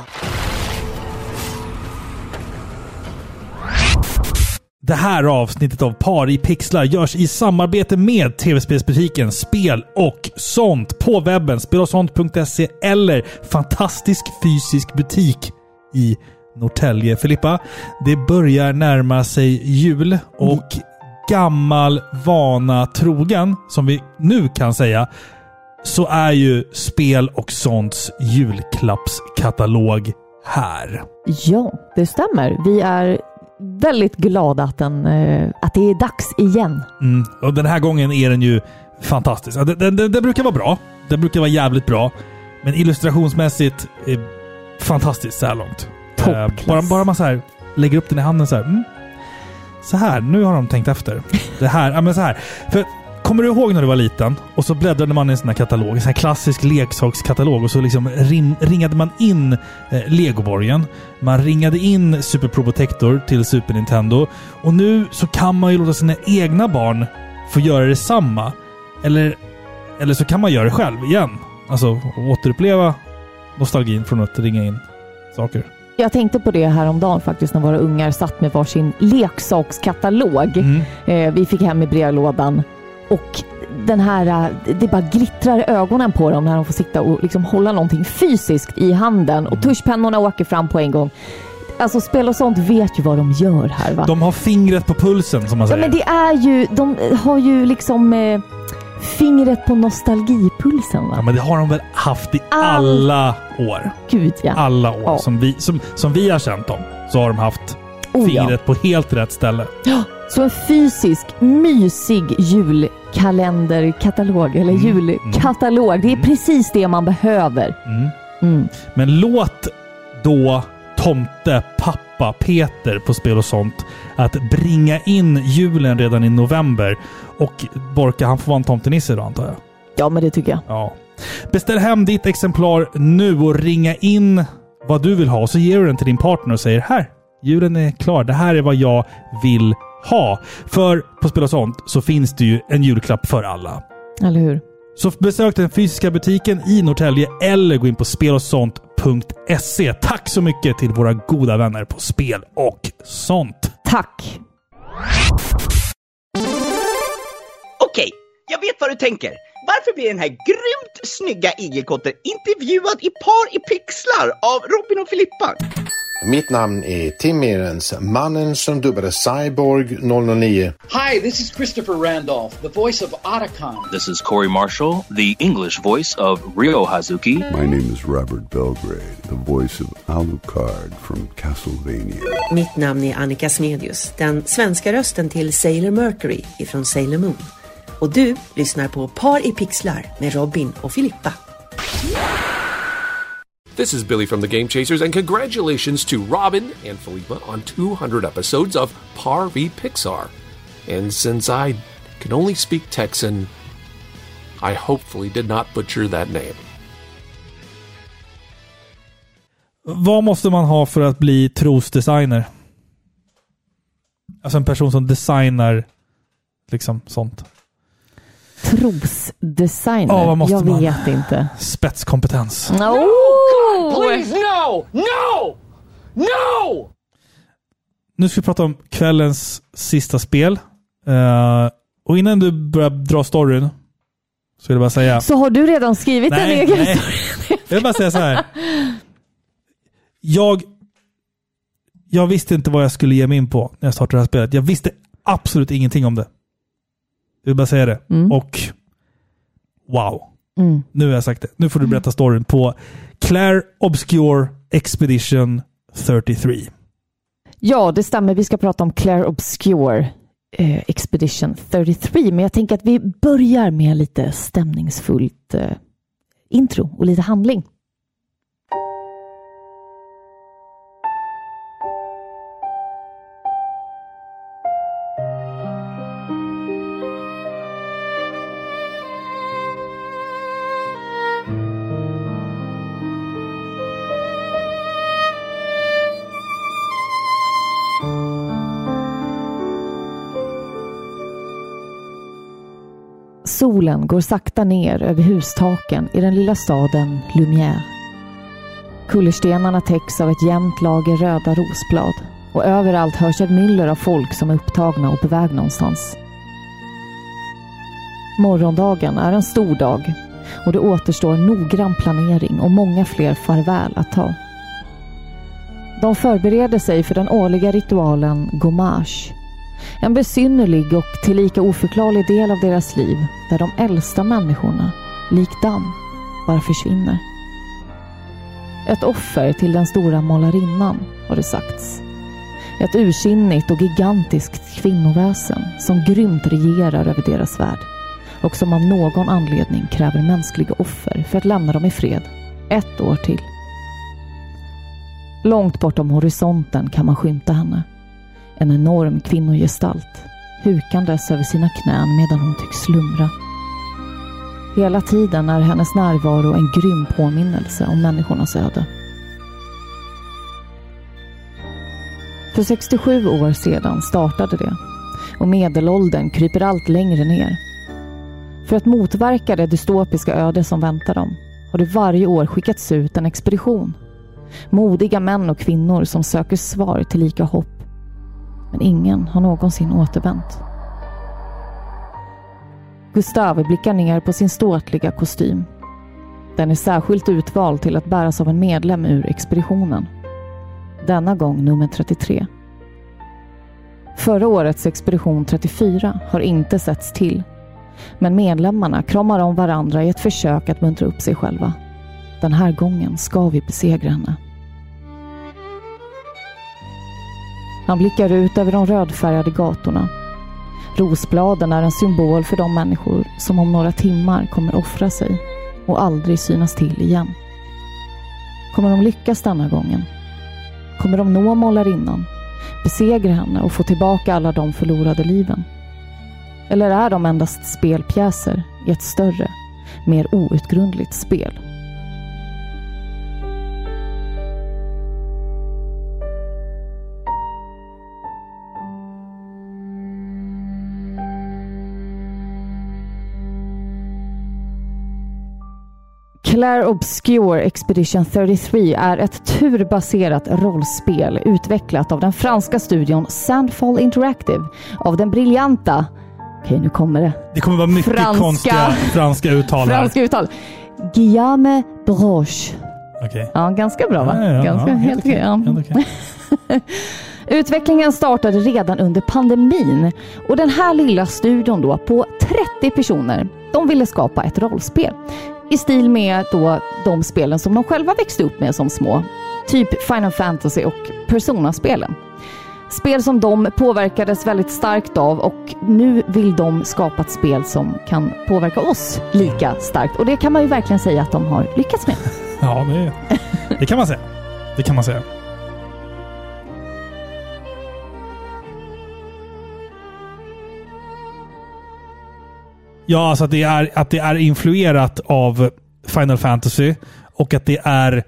S1: Det här avsnittet av Par i pixlar görs i samarbete med tv-spelsbutiken Spel och sånt på webben, spelosont.se eller Fantastisk fysisk butik i Norrtälje. Filippa, det börjar närma sig jul och gammal vana trogen, som vi nu kan säga, så är ju Spel och sånts julklappskatalog här.
S2: Ja, det stämmer. Vi är väldigt glada att, den, eh, att det är dags igen.
S1: Mm. Och den här gången är den ju fantastisk. Den, den, den, den brukar vara bra. Den brukar vara jävligt bra. Men illustrationsmässigt är fantastiskt så här långt. Eh,
S2: Toppklass.
S1: bara, bara man så här lägger upp den i handen så här. Mm. Så här, nu har de tänkt efter. Det här, ja men så här. För Kommer du ihåg när du var liten och så bläddrade man i en sån här katalog, en sån här klassisk leksakskatalog och så liksom rim, ringade man in eh, Legoborgen. Man ringade in Super Probotector till Super Nintendo och nu så kan man ju låta sina egna barn få göra detsamma. Eller, eller så kan man göra det själv igen. Alltså återuppleva nostalgin från att ringa in saker.
S2: Jag tänkte på det här om dagen faktiskt när våra ungar satt med varsin leksakskatalog.
S1: Mm.
S2: Eh, vi fick hem i brevlådan och den här, eh, det bara glittrar i ögonen på dem när de får sitta och liksom hålla någonting fysiskt i handen och tuschpennorna åker fram på en gång. Alltså spel och sånt vet ju vad de gör här va?
S1: De har fingret på pulsen som man
S2: ja
S1: säger.
S2: men det är ju, de har ju liksom eh, fingret på nostalgipulsen va?
S1: Ja, men det har de väl haft i
S2: All-
S1: alla år.
S2: Gud ja.
S1: Alla år
S2: Ja.
S1: som, vi, som, som vi har känt dem. Så har de haft
S2: Oh, ja.
S1: fingret på helt rätt ställe.
S2: Så en fysisk, mysig julkalenderkatalog, eller
S1: Mm,
S2: julkatalog. Det är precis det man behöver.
S1: Mm.
S2: Mm.
S1: Men låt då tomte, pappa, Peter på spel och sånt att bringa in julen redan i november. Och Borka, han får vara en tomtenisse då antar jag?
S2: Ja, men det tycker jag.
S1: Ja. Beställ hem ditt exemplar nu och ringa in vad du vill ha. Så ger du den till din partner och säger här, julen är klar. Det här är vad jag vill ha. För på Spel och sånt så finns det ju en julklapp för alla.
S2: Eller hur?
S1: Så besök den fysiska butiken i Norrtälje eller gå in på spelosont.se. Tack så mycket till våra goda vänner på Spel och sånt.
S2: Tack!
S9: Okej, jag vet vad du tänker. Varför blir den här grymt snygga igelkotten intervjuad i par i pixlar av Robin och Filippa?
S10: Mitt namn är Tim Ehrens, mannen som dubbade Cyborg 009.
S3: Hi, this is Christopher Randolph, the voice of Otacon.
S11: This is Corey Marshall, the English voice of Ryo Hazuki.
S12: My name is Robert Belgrade, the voice of Alucard from Castlevania.
S13: Mitt namn är Annika Smedius, den svenska rösten till Sailor Mercury ifrån Sailor Moon. Och du lyssnar på Par i pixlar med Robin och Filippa.
S14: This is Billy from the Game Chasers, and congratulations to Robin and Philippa on 200 episodes of Par v Pixar. And since I can only speak Texan, I hopefully did not butcher that name.
S1: Vad måste man ha för att bli trosdesigner? Alltså en person som designar liksom sånt.
S2: Trosdesigner?
S1: Ja, vad måste
S2: jag
S1: man?
S2: vet inte.
S1: Spetskompetens.
S2: No!
S3: Please, no! No! No!
S1: Nu ska vi prata om kvällens sista spel. Eh, och innan du börjar dra storyn så vill jag bara säga...
S2: Så har du redan skrivit en
S1: Nej,
S2: egen
S1: nej.
S2: story?
S1: Jag vill bara säga så här. Jag, jag visste inte vad jag skulle ge mig in på när jag startade det här spelet. Jag visste absolut ingenting om det. Jag vill bara säga det.
S2: Mm.
S1: Och wow.
S2: Mm.
S1: Nu har jag sagt det. Nu får du berätta storyn på Claire Obscure Expedition 33.
S2: Ja, det stämmer. Vi ska prata om Claire Obscure eh, Expedition 33, men jag tänker att vi börjar med lite stämningsfullt eh, intro och lite handling. Solen går sakta ner över hustaken i den lilla staden Lumière. Kullerstenarna täcks av ett jämnt lager röda rosblad Och överallt hörs ett myller av folk som är upptagna och på väg någonstans. Morgondagen är en stor dag och det återstår noggrann planering och många fler farväl att ta. De förbereder sig för den årliga ritualen Gommage. En besynnerlig och tillika oförklarlig del av deras liv där de äldsta människorna, likt damm, bara försvinner. Ett offer till den stora målarinnan, har det sagts. Ett ursinnigt och gigantiskt kvinnoväsen som grymt regerar över deras värld och som av någon anledning kräver mänskliga offer för att lämna dem i fred ett år till. Långt bortom horisonten kan man skymta henne. En enorm kvinnogestalt, hukandes över sina knän medan hon tycks slumra. Hela tiden är hennes närvaro en grym påminnelse om människornas öde. För 67 år sedan startade det och medelåldern kryper allt längre ner. För att motverka det dystopiska öde som väntar dem har det varje år skickats ut en expedition. Modiga män och kvinnor som söker svar till lika hopp. Men ingen har någonsin återvänt. Gustav blickar ner på sin ståtliga kostym. Den är särskilt utvald till att bäras av en medlem ur expeditionen. Denna gång nummer 33. Förra årets expedition 34 har inte setts till. Men medlemmarna kramar om varandra i ett försök att muntra upp sig själva. Den här gången ska vi besegra henne. Han blickar ut över de rödfärgade gatorna. Rosbladen är en symbol för de människor som om några timmar kommer offra sig och aldrig synas till igen. Kommer de lyckas denna gången? Kommer de nå målarinnan, besegra henne och få tillbaka alla de förlorade liven? Eller är de endast spelpjäser i ett större, mer outgrundligt spel? Claire Obscure Expedition 33 är ett turbaserat rollspel utvecklat av den franska studion Sandfall Interactive av den briljanta, okej nu kommer det,
S1: Det kommer vara mycket
S2: Franska.
S1: konstiga franska uttal här.
S2: franska uttal, Guillaume Broche.
S1: Okej.
S2: Ja, ganska bra va?
S1: Ja, ja,
S2: ganska,
S1: Ja,
S2: helt
S1: helt okej.
S2: Ja. Utvecklingen startade redan under pandemin och den här lilla studion då på 30 personer, de ville skapa ett rollspel i stil med då de spelen som de själva växte upp med som små. Typ Final Fantasy och Persona-spelen. Spel som de påverkades väldigt starkt av och nu vill de skapa ett spel som kan påverka oss lika starkt. Och det kan man ju verkligen säga att de har lyckats med.
S1: Ja, det, det kan man säga. Det kan man säga. Ja, alltså att det, är, att det är influerat av Final Fantasy och att det är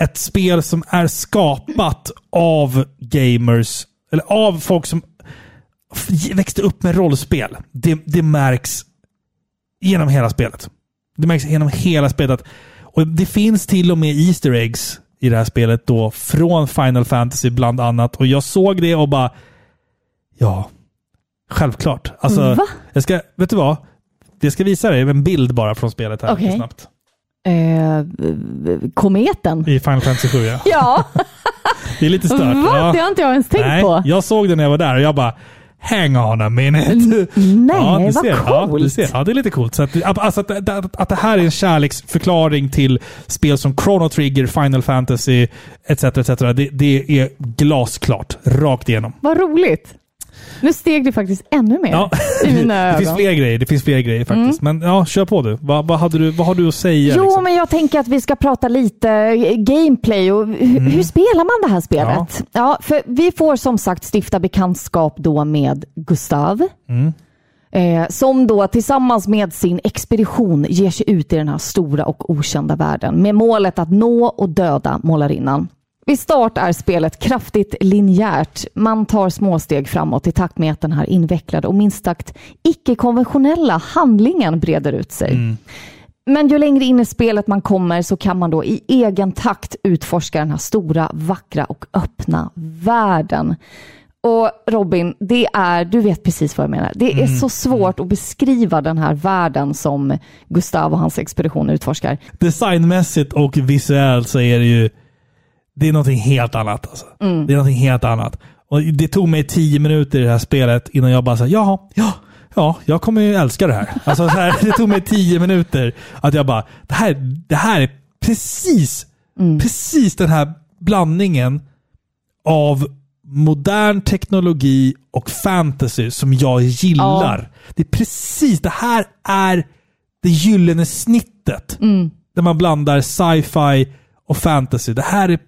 S1: ett spel som är skapat av gamers, eller av folk som växte upp med rollspel. Det, det märks genom hela spelet. Det märks genom hela spelet. Och Det finns till och med Easter eggs i det här spelet då från Final Fantasy bland annat. Och jag såg det och bara... Ja, självklart. Alltså,
S2: Va?
S1: jag ska, vet du vad? Jag ska visa dig en bild bara från spelet här lite snabbt.
S2: Eh, kometen.
S1: I Final Fantasy 7 ja.
S2: Ja,
S1: Det är lite stört.
S2: Va?
S1: Ja.
S2: Det har inte jag ens tänkt
S1: Nej,
S2: på.
S1: Jag såg det när jag var där och jag bara Hang on a minute.
S2: nej,
S1: du
S2: vad
S1: ser. Ja, du
S2: coolt.
S1: ser. ja, det är lite coolt. Så att, alltså att, att, att det här är en kärleksförklaring till spel som Chrono Trigger, Final Fantasy etc. etc. Det, det är glasklart. Rakt igenom.
S2: Vad roligt. Nu steg det faktiskt ännu mer
S1: Ja.
S2: i mina
S1: Det
S2: ögon.
S1: finns fler grejer. Det finns fler grejer faktiskt. Men ja, kör på du. Vad, vad, hade du. vad har du att säga?
S2: Jo,
S1: liksom?
S2: men jag tänker att vi ska prata lite eh, gameplay och hur,
S1: Mm.
S2: hur spelar man det här spelet? Ja. för vi får som sagt stifta bekantskap då med Gustav.
S1: Mm.
S2: Eh, som då tillsammans med sin expedition ger sig ut i den här stora och okända världen med målet att nå och döda målarinnan. Vid start är spelet kraftigt linjärt. Man tar småsteg framåt i takt med att den här invecklade och minst sagt icke-konventionella handlingen breder ut sig. Men ju längre in i spelet man kommer så kan man då i egen takt utforska den här stora, vackra och öppna världen. Och Robin, det är, du vet precis vad jag menar. Det är
S1: Mm.
S2: så svårt att beskriva den här världen som Gustav och hans expedition utforskar.
S1: Designmässigt och visuellt så är det ju... Det är någonting helt annat. Alltså.
S2: Mm.
S1: Det är någonting helt annat. Och det tog mig tio minuter i det här spelet innan jag bara sa jaha, ja, ja, jag kommer ju älska det här. Alltså, så här det tog mig tio minuter att jag bara, det här, det här är precis, precis den här blandningen av modern teknologi och fantasy som jag gillar. Det är precis, det här är det gyllene snittet. Där man blandar sci-fi och fantasy. Det här är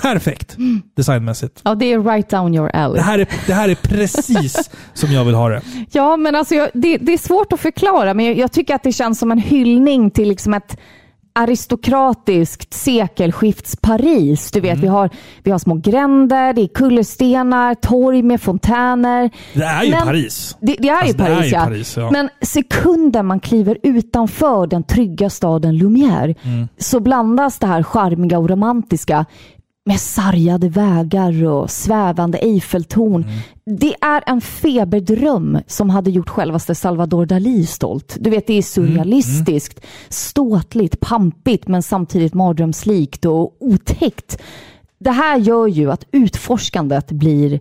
S1: perfekt designmässigt.
S2: Ja, det är right down your alley.
S1: Det här är, det här är precis som jag vill ha det.
S2: Ja, men alltså jag, det, det är svårt att förklara, men jag, jag tycker att det känns som en hyllning till liksom ett aristokratiskt sekelskifts-Paris. Du vet,
S1: Mm.
S2: vi, har, vi har små gränder, det är kullerstenar, torg med fontäner.
S1: Det är ju
S2: Men-
S1: Paris.
S2: Det, det är ju
S1: Alltså, det är
S2: Paris,
S1: ju
S2: ja.
S1: Paris, ja.
S2: Men sekunden man kliver utanför den trygga staden Lumière
S1: Mm.
S2: så blandas det här charmiga och romantiska med sargade vägar och svävande Eiffeltorn.
S1: Mm.
S2: Det är en feberdröm som hade gjort självaste Salvador Dalí stolt. Du vet, det är surrealistiskt, ståtligt, pampigt men samtidigt mardrömslikt och otäckt. Det här gör ju att utforskandet blir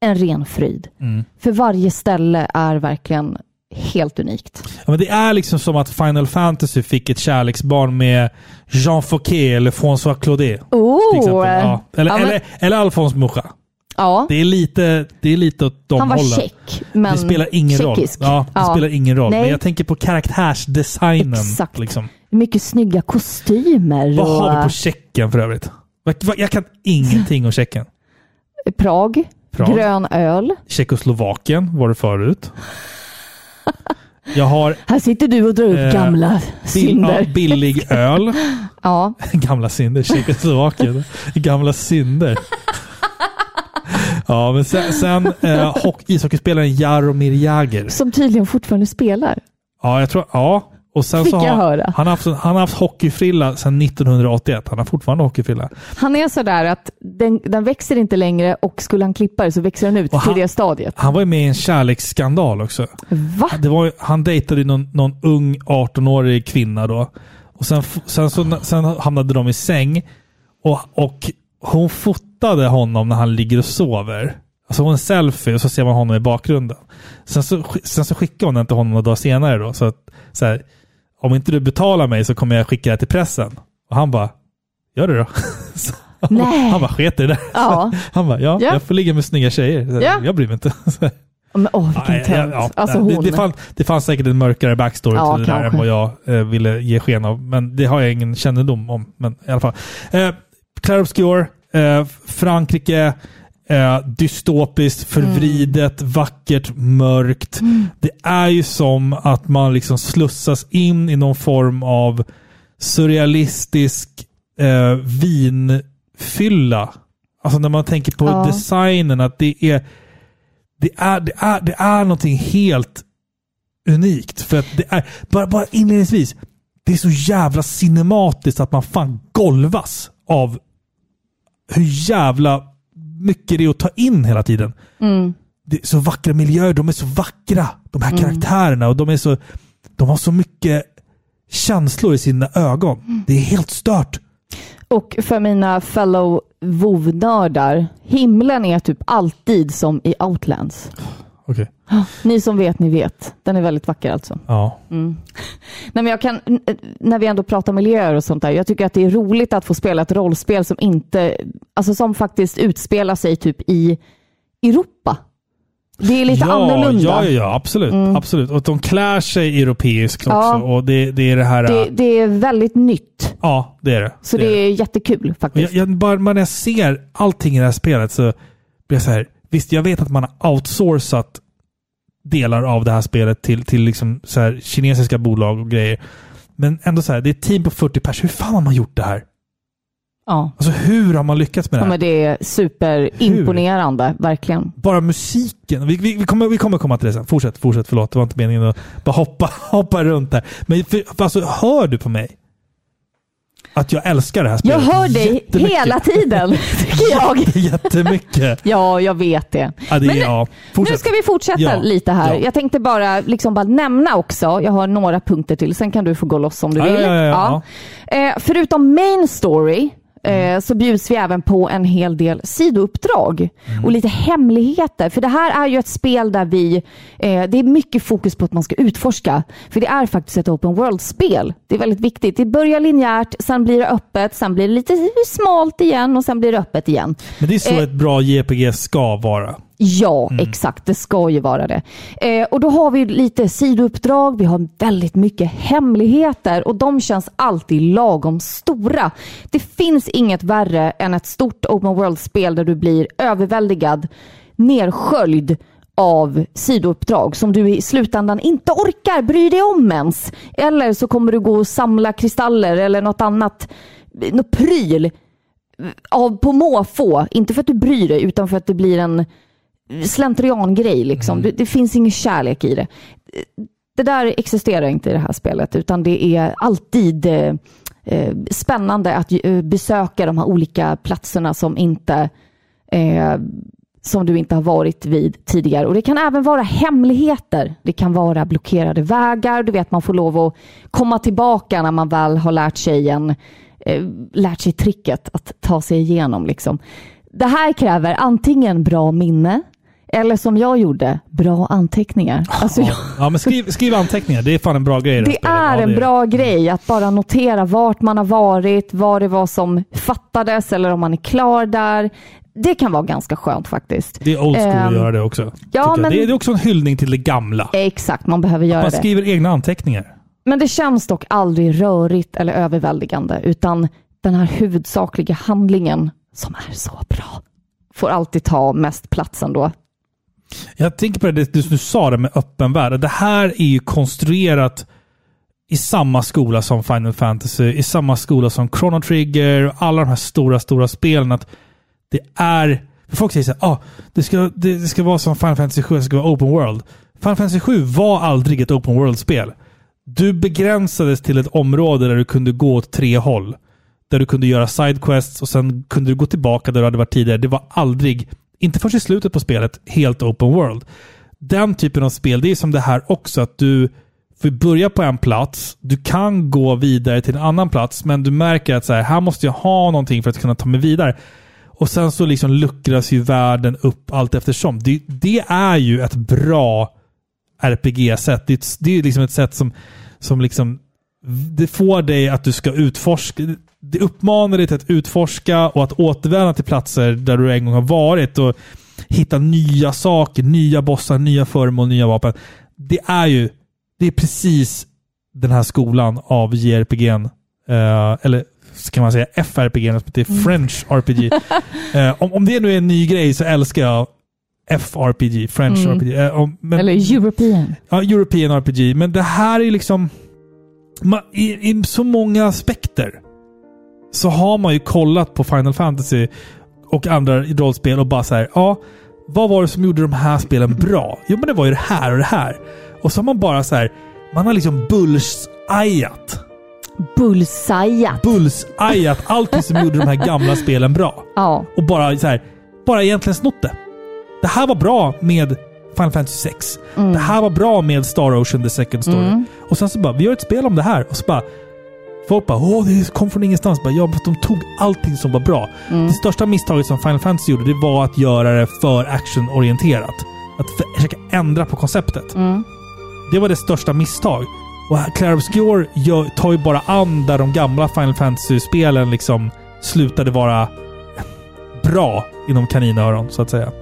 S2: en ren fröjd.
S1: Mm.
S2: För varje ställe är verkligen helt unikt.
S1: Ja, men det är liksom som att Final Fantasy fick ett kärleksbarn med Jean Fouquet eller François Claudet.
S2: Oh.
S1: Ja. Eller,
S2: ja, men-
S1: eller, eller Alphonse Mucha.
S2: Ja,
S1: Det är lite, det är lite åt de
S2: han var
S1: hållen.
S2: tjeck, men
S1: det spelar ingen
S2: tjeckisk.
S1: roll. Ja, det
S2: Ja.
S1: spelar ingen roll.
S2: Nej.
S1: Men jag tänker på karaktärsdesignen.
S2: Exakt.
S1: Liksom.
S2: mycket snygga kostymer.
S1: Vad
S2: och,
S1: har vi på Tjeckien för övrigt? Jag kan ingenting om Tjeckien.
S2: Prag,
S1: Prag.
S2: grön öl.
S1: Tjeckoslovakien var det förut. Jag har
S2: Här sitter du och drar upp
S1: Eh,
S2: gamla
S1: bill,
S2: synder.
S1: ja, billig öl.
S2: Ja,
S1: Gamla synder. Tjeckoslovakien. Gamla synder. Ja, men sen, sen eh, hock- ishockeyspelaren Jaromir Jagr.
S2: som tydligen fortfarande spelar.
S1: Ja, jag tror... Ja. Och sen
S2: Fick
S1: så
S2: jag
S1: har,
S2: höra.
S1: Han, har haft, han har haft hockeyfrilla sedan 1981. Han har fortfarande hockeyfrilla.
S2: Han är sådär att den, den växer inte längre och skulle han klippa det så växer den ut
S1: Och han-
S2: till det stadiet.
S1: Han var ju med i en kärleksskandal också.
S2: Va?
S1: Det var, han dejtade någon, någon ung 18-årig kvinna då. Och sen, sen, så, sen hamnade de i säng. Och, och hon fotade honom när han ligger och sover. Alltså hon en selfie och så ser man honom i bakgrunden. Sen så, sen så skickade hon den till honom några dagar senare då. Så att, så här, om inte du betalar mig så kommer jag skicka det till pressen. Och han bara, gör det då. Så
S2: Nej.
S1: han bara, sket i det där.
S2: Ja.
S1: Han bara, ja,
S2: Ja.
S1: jag får ligga med snygga tjejer. Så,
S2: Ja.
S1: Jag bryr mig inte. Så.
S2: Men åh, vilken
S1: Ja,
S2: tönt.
S1: ja.
S2: Alltså
S1: det, det, fann, det fanns säkert en mörkare backstory
S2: Ja,
S1: till det där än vad jag eh, ville ge sken av. Men det har jag ingen kännedom om. Men i alla fall. Eh, Claire Obscure, eh, Frankrike, eh, dystopiskt, förvridet, vackert, mörkt. Det är ju som att man liksom slussas in i någon form av surrealistisk eh, vinfylla. Alltså när man tänker på
S2: Ja.
S1: designen, att det är det är, det är, det är någonting helt unikt. För att det är, bara, bara inledningsvis, det är så jävla cinematiskt att man fan golvas av hur jävla mycket det är att ta in hela tiden.
S2: Mm.
S1: Det är så vackra miljöer, de är så vackra, de här karaktärerna. Och de, är så, de har så mycket känslor i sina ögon. Det är helt stört.
S2: Och för mina fellow WoW-nördar, himlen är typ alltid som i Outlands.
S1: Okej.
S2: Ni som vet, ni vet. Den är väldigt vacker alltså.
S1: Ja.
S2: Nej, men jag kan, n- när vi ändå pratar miljöer och sånt där, jag tycker att det är roligt att få spela ett rollspel som inte, alltså som faktiskt utspelar sig typ i Europa. Det är lite
S1: ja,
S2: annorlunda.
S1: Ja, ja, absolut.
S2: Mm.
S1: absolut. Och de klär sig europeiskt också.
S2: Ja.
S1: Och det, det är det här...
S2: Det, det är väldigt nytt,
S1: Ja, det är det.
S2: så det, är jättekul
S1: Och
S2: faktiskt.
S1: Jag, jag, bara när jag ser allting i det här spelet så blir jag så här. Visst, jag vet att man har outsourcat delar av det här spelet till, till liksom så här kinesiska bolag och grejer. Men ändå så här, det är ett team på 40 pers. Hur fan har man gjort det här?
S2: Ja.
S1: Alltså hur har man lyckats med det
S2: Ja,
S1: här?
S2: men det är superimponerande, verkligen.
S1: Bara musiken. Vi, vi, vi, kommer, vi kommer komma till det sen. Fortsätt, fortsätt. Förlåt, det var inte meningen att bara hoppa, hoppa runt där. Men för alltså, hör du på mig? Att jag älskar det här
S2: Jag
S1: spelet.
S2: hör dig hela tiden, tycker jag.
S1: Jättemycket.
S2: Ja, jag vet det.
S1: Ja, det,
S2: Men
S1: ja.
S2: Nu ska vi fortsätta
S1: Ja,
S2: lite här.
S1: ja.
S2: Jag tänkte bara, liksom bara nämna också, jag har några punkter till, sen kan du få gå loss om du vill. Eh, förutom main story eh, så bjuds vi även på en hel del sidouppdrag
S1: Mm.
S2: och lite hemligheter. För det här är ju ett spel där vi, eh, det är mycket fokus på att man ska utforska. För det är faktiskt ett open world-spel. Det är väldigt viktigt. Det börjar linjärt, sen blir det öppet, sen blir det lite smalt igen och sen blir det öppet igen.
S1: Men det är så
S2: Eh,
S1: ett bra JPG ska vara.
S2: Ja,
S1: Mm.
S2: exakt. Det ska ju vara det. Eh, och då har vi lite sidouppdrag, vi har väldigt mycket hemligheter och de känns alltid lagom stora. Det finns inget värre än ett stort open world-spel där du blir överväldigad, nersköljd av sidouppdrag som du i slutändan inte orkar bry dig om ens. Eller så kommer du gå och samla kristaller eller något annat, något pryl av, på måfå. Inte för att du bryr dig utan för att det blir en slentriangrej. Liksom. Det, det finns ingen kärlek i det. Det där existerar inte i det här spelet utan det är alltid eh, eh, spännande att eh, besöka de här olika platserna som inte eh, som du inte har varit vid tidigare. Och Det kan även vara hemligheter. Det kan vara blockerade vägar. Du vet, man får lov att komma tillbaka när man väl har lärt sig, en, eh, lärt sig tricket att ta sig igenom. Liksom. Det här kräver antingen bra minne eller som jag gjorde, bra anteckningar. Alltså, jag,
S1: Ja, men skriv, skriv anteckningar. Det är fan en bra grej.
S2: det är
S1: Ja,
S2: en bra grej att bara notera vart man har varit, vad det var som fattades eller om man är klar där. Det kan vara ganska skönt faktiskt.
S1: Det är old school att
S2: Ehm,
S1: göra det också. jag.
S2: men-
S1: det, är, också en hyllning till det gamla.
S2: Exakt, man behöver göra
S1: Man
S2: det.
S1: skriver egna anteckningar.
S2: Men det känns dock aldrig rörigt eller överväldigande, utan den här huvudsakliga handlingen som är så bra får alltid ta mest plats ändå.
S1: Jag tänker på det du, du sa det med öppen värld. Det här är ju konstruerat i samma skola som Final Fantasy, i samma skola som Chrono Trigger och alla de här stora, stora spelen. Att det är... För folk säger så här, ah, det, ska, det, det ska vara som Final Fantasy 7, det ska vara open world. Final Fantasy 7 var aldrig ett open world-spel. Du begränsades till ett område där du kunde gå åt tre håll. Där du kunde göra sidequests och sen kunde du gå tillbaka där du hade varit tidigare. Det var aldrig, inte först i slutet på spelet, helt open world. Den typen av spel, det är som det här också, att du får börja på en plats, du kan gå vidare till en annan plats, men du märker att så här, här måste jag ha någonting för att kunna ta mig vidare. Och sen så liksom luckras ju världen upp allt eftersom. Det, det är ju ett bra RPG-sätt. Det, är ett- det är liksom ett sätt som, som liksom det får dig att du ska utforska. Det uppmanar dig till att utforska och att återvända till platser där du en gång har varit och hitta nya saker, nya bossar, nya föremål, nya vapen. Det är ju det är precis den här skolan av JRPG. eh, eller så kan man säga FRPG, som heter French RPG. Eh, om, om det nu är en ny grej så älskar jag FRPG, French
S2: Mm.
S1: RPG. Eh, om- men-
S2: Eller European.
S1: Ja, European RPG. Men det här är liksom... Man, i, I så många aspekter så har man ju kollat på Final Fantasy och andra rollspel och bara så här, ja, vad var det som gjorde de här spelen bra? Jo, men det var ju det här och det här. Och så har man bara så här, man har liksom bullseyat.
S2: Bullseyat.
S1: Bullseyat allting som gjorde de här gamla spelen bra.
S2: Ja.
S1: Och bara så här, bara egentligen snott det. Det här var bra med Final Fantasy 6.
S2: Mm.
S1: Det här var bra med Star Ocean The Second Story.
S2: Mm.
S1: Och sen så bara, vi gör ett spel om det här. Och så bara, folk bara, åh, det kom från ingenstans. Bara, ja, de tog allting som var bra.
S2: Mm.
S1: Det största misstaget som Final Fantasy gjorde, det var att göra det för actionorienterat. Att försöka ändra på konceptet.
S2: Mm.
S1: Det var det största misstag. Och Claire Obscure gör, tar ju bara an där de gamla Final Fantasy-spelen liksom slutade vara bra inom kaninöron, så att säga.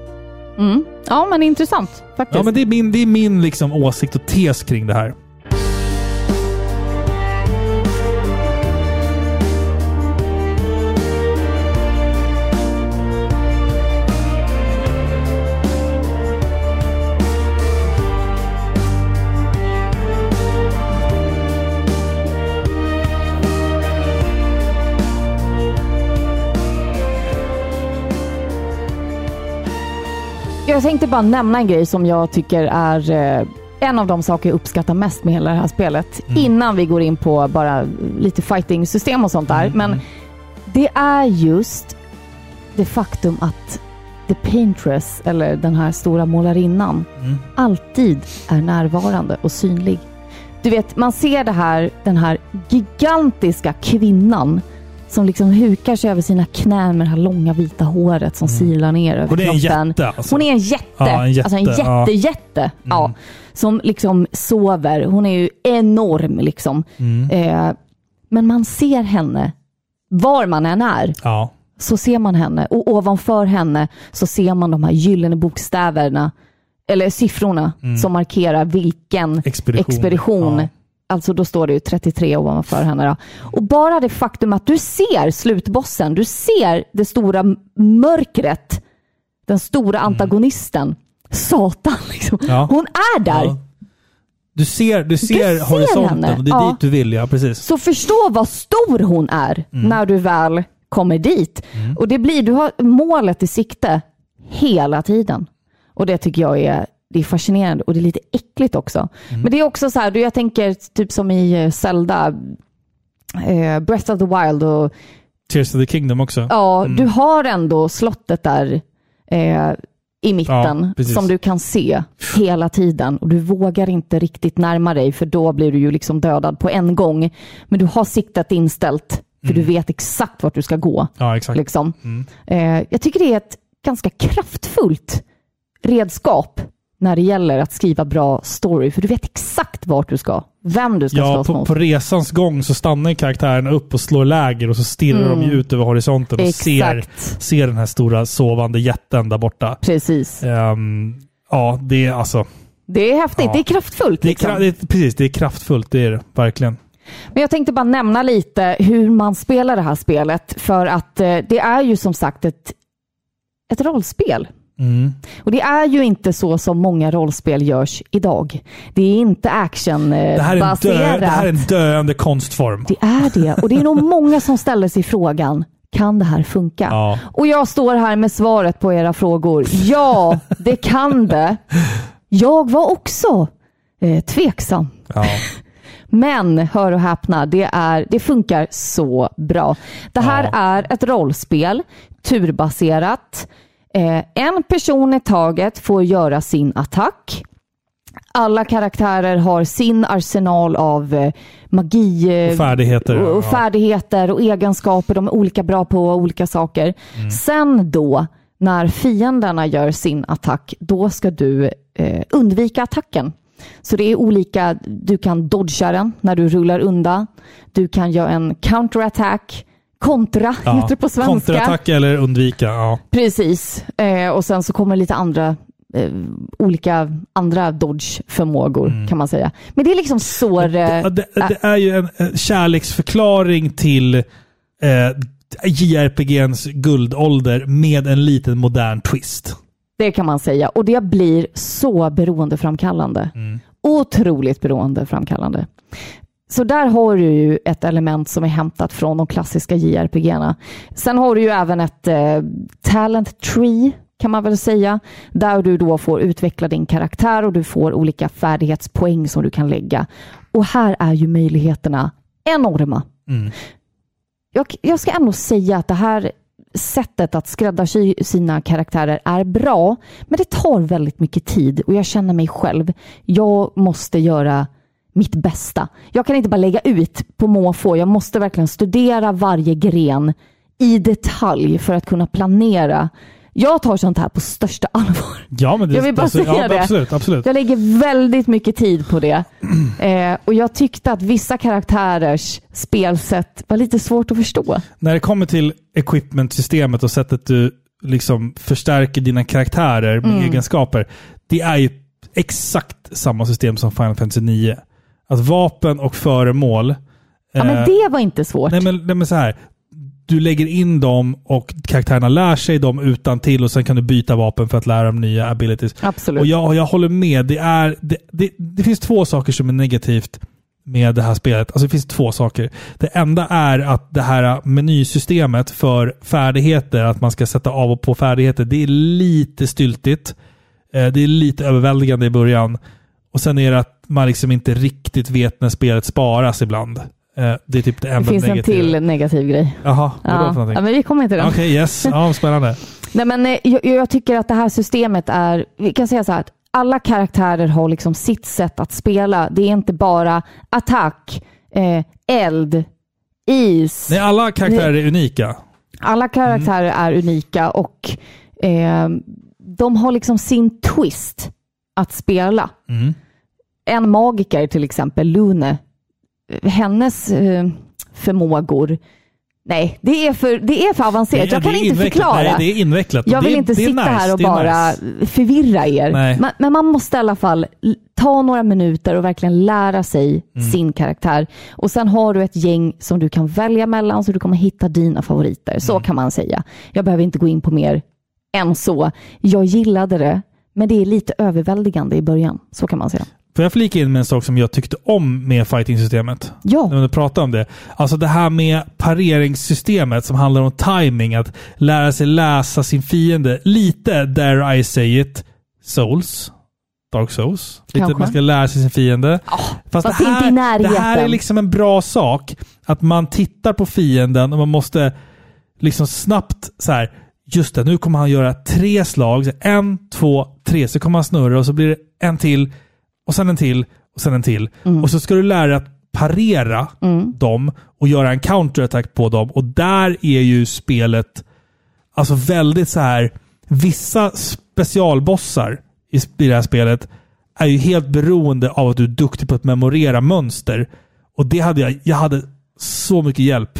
S2: Mm. Ja, men intressant faktiskt.
S1: Ja, men det är min, det är min liksom åsikt och tes kring det här.
S2: Jag tänkte bara nämna en grej som jag tycker är eh, en av de saker jag uppskattar mest med hela det här spelet. Innan vi går in på bara lite fighting-system och sånt där. Men det är just det faktum att The Paintress, eller den här stora målarinnan, alltid är närvarande och synlig. Du vet, man ser det här, den här gigantiska kvinnan som liksom hukar sig över sina knän med det här långa vita håret som silar ner över
S1: Hon är en
S2: kroppen.
S1: jätte, alltså.
S2: Hon är en jätte.
S1: Ja, en jätte,
S2: Alltså en jätte,
S1: ja.
S2: jätte. Ja. Som liksom sover. Hon är ju enorm liksom.
S1: Mm.
S2: Eh, men man ser henne var man än är
S1: Ja.
S2: så ser man henne och ovanför henne så ser man de här gyllene bokstäverna eller siffrorna
S1: Mm.
S2: som markerar vilken
S1: Expedition.
S2: expedition. Alltså då står det ju 33 ovanför henne. Då. Och bara det faktum att du ser slutbossen, du ser det stora mörkret, den stora antagonisten, Satan. Liksom.
S1: Mm. Ja.
S2: Hon är där.
S1: Ja. Du ser, du ser,
S2: ser
S1: horisonten
S2: henne.
S1: och det är
S2: Ja.
S1: dit du vill, ja precis.
S2: Så förstå vad stor hon är
S1: Mm.
S2: när du väl kommer dit. Och det blir, du har målet i sikte hela tiden. Och det tycker jag är, det är fascinerande och det är lite äckligt också.
S1: Mm.
S2: Men det är också så här, du, jag tänker typ som i eh, Zelda, eh, Breath of the Wild och
S1: Tears of the Kingdom också.
S2: ja,
S1: Mm.
S2: du har ändå slottet där eh, i mitten
S1: Ja,
S2: som du kan se hela tiden och du vågar inte riktigt närma dig för då blir du ju liksom dödad på en gång. Men du har siktet inställt för du vet exakt vart du ska gå.
S1: Mm. Ja, exakt.
S2: Liksom.
S1: Mm.
S2: Eh, jag tycker det är ett ganska kraftfullt redskap när det gäller att skriva bra story. För du vet exakt vart du ska, vem du ska
S1: Ja,
S2: slåss
S1: på,
S2: mot.
S1: på resans gång så stannar karaktärerna upp och slår läger och så stirrar
S2: Mm.
S1: de ut över horisonten och ser, ser den här stora sovande jätten där borta.
S2: Precis.
S1: Ehm, ja, det är alltså...
S2: Det är häftigt,
S1: Ja.
S2: det är kraftfullt.
S1: Det är,
S2: liksom.
S1: det är, precis, det är kraftfullt, det är det verkligen.
S2: Men jag tänkte bara nämna lite hur man spelar det här spelet. För att eh, det är ju som sagt ett, ett rollspel.
S1: Mm.
S2: Och det är ju inte så som många rollspel görs idag. Det är inte
S1: Det, här är
S2: actionbaserat.
S1: dö, det här är en döende konstform.
S2: Det är det. Och det är nog många som ställer sig frågan, kan det här funka?
S1: Ja.
S2: Och jag står här med svaret på era frågor. Ja, det kan det. Jag var också eh, tveksam.
S1: Ja.
S2: Men hör och häpna, det, är, det funkar så bra. Det här är ett rollspel, turbaserat. Eh, en person i taget får göra sin attack. Alla karaktärer har sin arsenal av eh, magi eh,
S1: Och färdigheter,
S2: och, och färdigheter och egenskaper. De är olika bra på olika saker.
S1: Mm.
S2: Sen då, när fienderna gör sin attack, då ska du eh, undvika attacken. Så det är olika, du kan dodga den när du rullar undan. Du kan göra en counterattack, kontra heter det på svenska.
S1: Kontraattack eller undvika. Ja.
S2: Precis. Eh, och sen så kommer lite andra eh, olika andra dodge-förmågor kan man säga. Men det är liksom så det...
S1: Ja, det, det är ju en, en kärleksförklaring till eh, JRPGns guldålder med en liten modern twist.
S2: Det kan man säga. Och det blir så beroendeframkallande. Otroligt beroendeframkallande. Så där har du ju ett element som är hämtat från de klassiska JRPG-erna. Sen har du ju även ett eh, talent tree kan man väl säga, där du då får utveckla din karaktär och du får olika färdighetspoäng som du kan lägga. Och här är ju möjligheterna enorma.
S1: Mm.
S2: Jag, jag ska ändå säga att det här sättet att skräddarsy sina karaktärer är bra, men det tar väldigt mycket tid och jag känner mig själv. Jag måste göra mitt bästa. Jag kan inte bara lägga ut på måfå. Jag måste verkligen studera varje gren i detalj för att kunna planera. Jag tar sånt här på största allvar.
S1: Ja, men det,
S2: Jag vill bara
S1: alltså,
S2: säga
S1: ja,
S2: det.
S1: Absolut, absolut.
S2: Jag lägger väldigt mycket tid på det. Eh, och jag tyckte att vissa karaktärers spelsätt var lite svårt att förstå.
S1: När det kommer till equipment-systemet och sättet du liksom förstärker dina karaktärer med
S2: Mm.
S1: egenskaper. Det är ju exakt samma system som Final Fantasy 9. Att vapen och föremål.
S2: Ja, men
S1: eh,
S2: det var inte svårt.
S1: Nej men, nej men så här. Du lägger in dem och karaktärerna lär sig dem utan till och sen kan du byta vapen för att lära dem nya abilities.
S2: Absolut.
S1: Och jag, jag håller med. Det, är, det, det, det finns två saker som är negativt med det här spelet. Alltså det finns två saker. Det enda är att det här menysystemet för färdigheter, att man ska sätta av och på färdigheter, det är lite styltigt. Eh, det är lite överväldigande i början. Och sen är det att man liksom inte riktigt vet när spelet sparas ibland. Eh, det är typ det
S2: Det
S1: enda
S2: finns en
S1: negativa.
S2: till negativ grej.
S1: Jaha, vadå för
S2: Ja. ja, men vi kommer till den.
S1: Okej, yes. Ja, spännande.
S2: Nej, men eh, jag, jag tycker att det här systemet är, vi kan säga så här, att alla karaktärer har liksom sitt sätt att spela. Det är inte bara attack, eh, eld, is.
S1: Nej, alla karaktärer är unika.
S2: Alla karaktärer
S1: Mm.
S2: är unika och eh, de har liksom sin twist att spela.
S1: Mm.
S2: En magiker till exempel, Lune, hennes eh, förmågor Nej, det är för, det är för avancerat.
S1: Det
S2: jag kan
S1: det
S2: inte förklara.
S1: Nej, det är invecklat.
S2: Jag
S1: Det
S2: vill
S1: är-
S2: inte
S1: det
S2: sitta
S1: nice.
S2: här och
S1: Det
S2: bara
S1: nice.
S2: förvirra er.
S1: Nej.
S2: Men, man måste i alla fall ta några minuter och verkligen lära sig
S1: Mm.
S2: sin karaktär. Och sen har du ett gäng som du kan välja mellan så du kommer hitta dina favoriter. Så
S1: Mm.
S2: kan man säga. Jag behöver inte gå in på mer än så. Jag gillade det, men det är lite överväldigande i början. Så kan man säga.
S1: Får jag flika in med en sak som jag tyckte om med fighting-systemet?
S2: Ja.
S1: När du pratar om det. Alltså det här med pareringssystemet som handlar om timing. Att lära sig läsa sin fiende. Lite, dare I say it, Souls. Dark Souls. Lite
S2: Kanske.
S1: man ska lära sig sin fiende.
S2: fast inte i
S1: det här är liksom en bra sak. Att man tittar på fienden och man måste liksom snabbt så här. Just det, nu kommer han göra tre slag. En, två, tre. Så kommer han snurra och så blir det en till. Och sen en till. Och sen en till. Och så ska du lära dig att parera dem och göra en counterattack på dem. Och där är ju spelet alltså väldigt så här. Vissa specialbossar i, i det här spelet är ju helt beroende av att du är duktig på att memorera mönster. Och det hade jag. Jag hade så mycket hjälp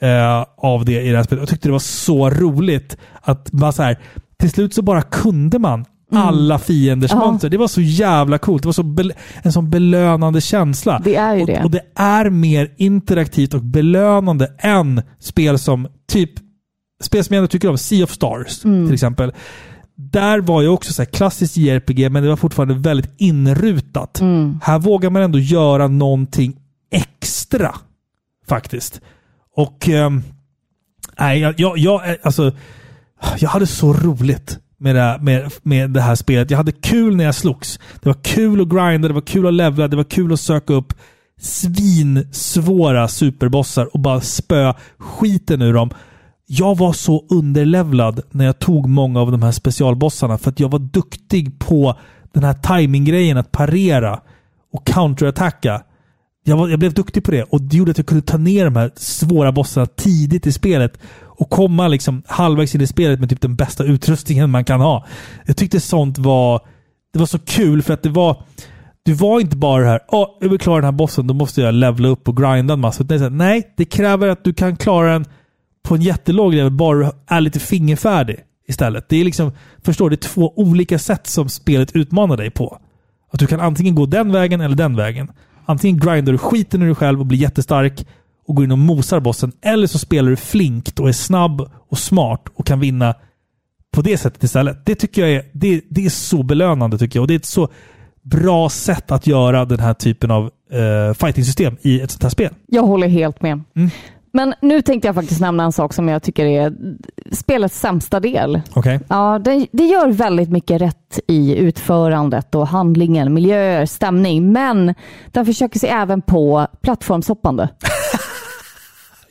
S1: eh, av det i det här spelet. Jag tyckte det var så roligt att man så här, till slut så bara kunde man alla fienders
S2: Ja.
S1: mönster. Det var så jävla coolt. Det var så en sån belönande känsla.
S2: Det är ju
S1: och,
S2: det.
S1: och det är mer interaktivt och belönande än spel som typ spel som jag ändå tycker om, Sea of Stars
S2: Mm.
S1: till exempel. Där var ju också så här klassiskt JRPG, men det var fortfarande väldigt inrutat.
S2: Mm.
S1: Här vågar man ändå göra någonting extra. Faktiskt. Och... ehm, nej, jag, jag, jag, alltså, jag hade så roligt med det, här, med, med det här spelet. Jag hade kul när jag slogs. Det var kul att grinda, det var kul att levla, det var kul att söka upp svinsvåra superbossar och bara spöa skiten ur dem. Jag var så underlevlad när jag tog många av de här specialbossarna för att jag var duktig på den här timinggrejen att parera och counterattacka. Jag, var, jag blev duktig på det och det gjorde att jag kunde ta ner de här svåra bossarna tidigt i spelet och komma liksom halvvägs in i spelet med typ den bästa utrustningen man kan ha. Jag tyckte sånt var, det var så kul för att det var du var inte bara det här, åh, jag vill klara den här bossen, då måste jag levla upp och grinda en massa. Utan det så här, Nej, det kräver att du kan klara den på en jättelåg level, bara du är lite fingerfärdig istället. Det är liksom, förstår det är två olika sätt som spelet utmanar dig på. Att du kan antingen gå den vägen eller den vägen. Antingen grindar du skiten ur dig själv och blir jättestark och går in och mosar bossen. Eller så spelar du flinkt och är snabb och smart och kan vinna på det sättet istället. Det tycker jag är, det, det är så belönande tycker jag. Och det är ett så bra sätt att göra den här typen av eh, fighting-system i ett sånt här spel.
S2: Jag håller helt med.
S1: Mm.
S2: Men nu tänkte jag faktiskt nämna en sak som jag tycker är spelets sämsta del.
S1: Okej?
S2: Ja, det, det gör väldigt mycket rätt i utförandet och handlingen, miljöer, stämning, men den försöker sig även på plattformshoppande.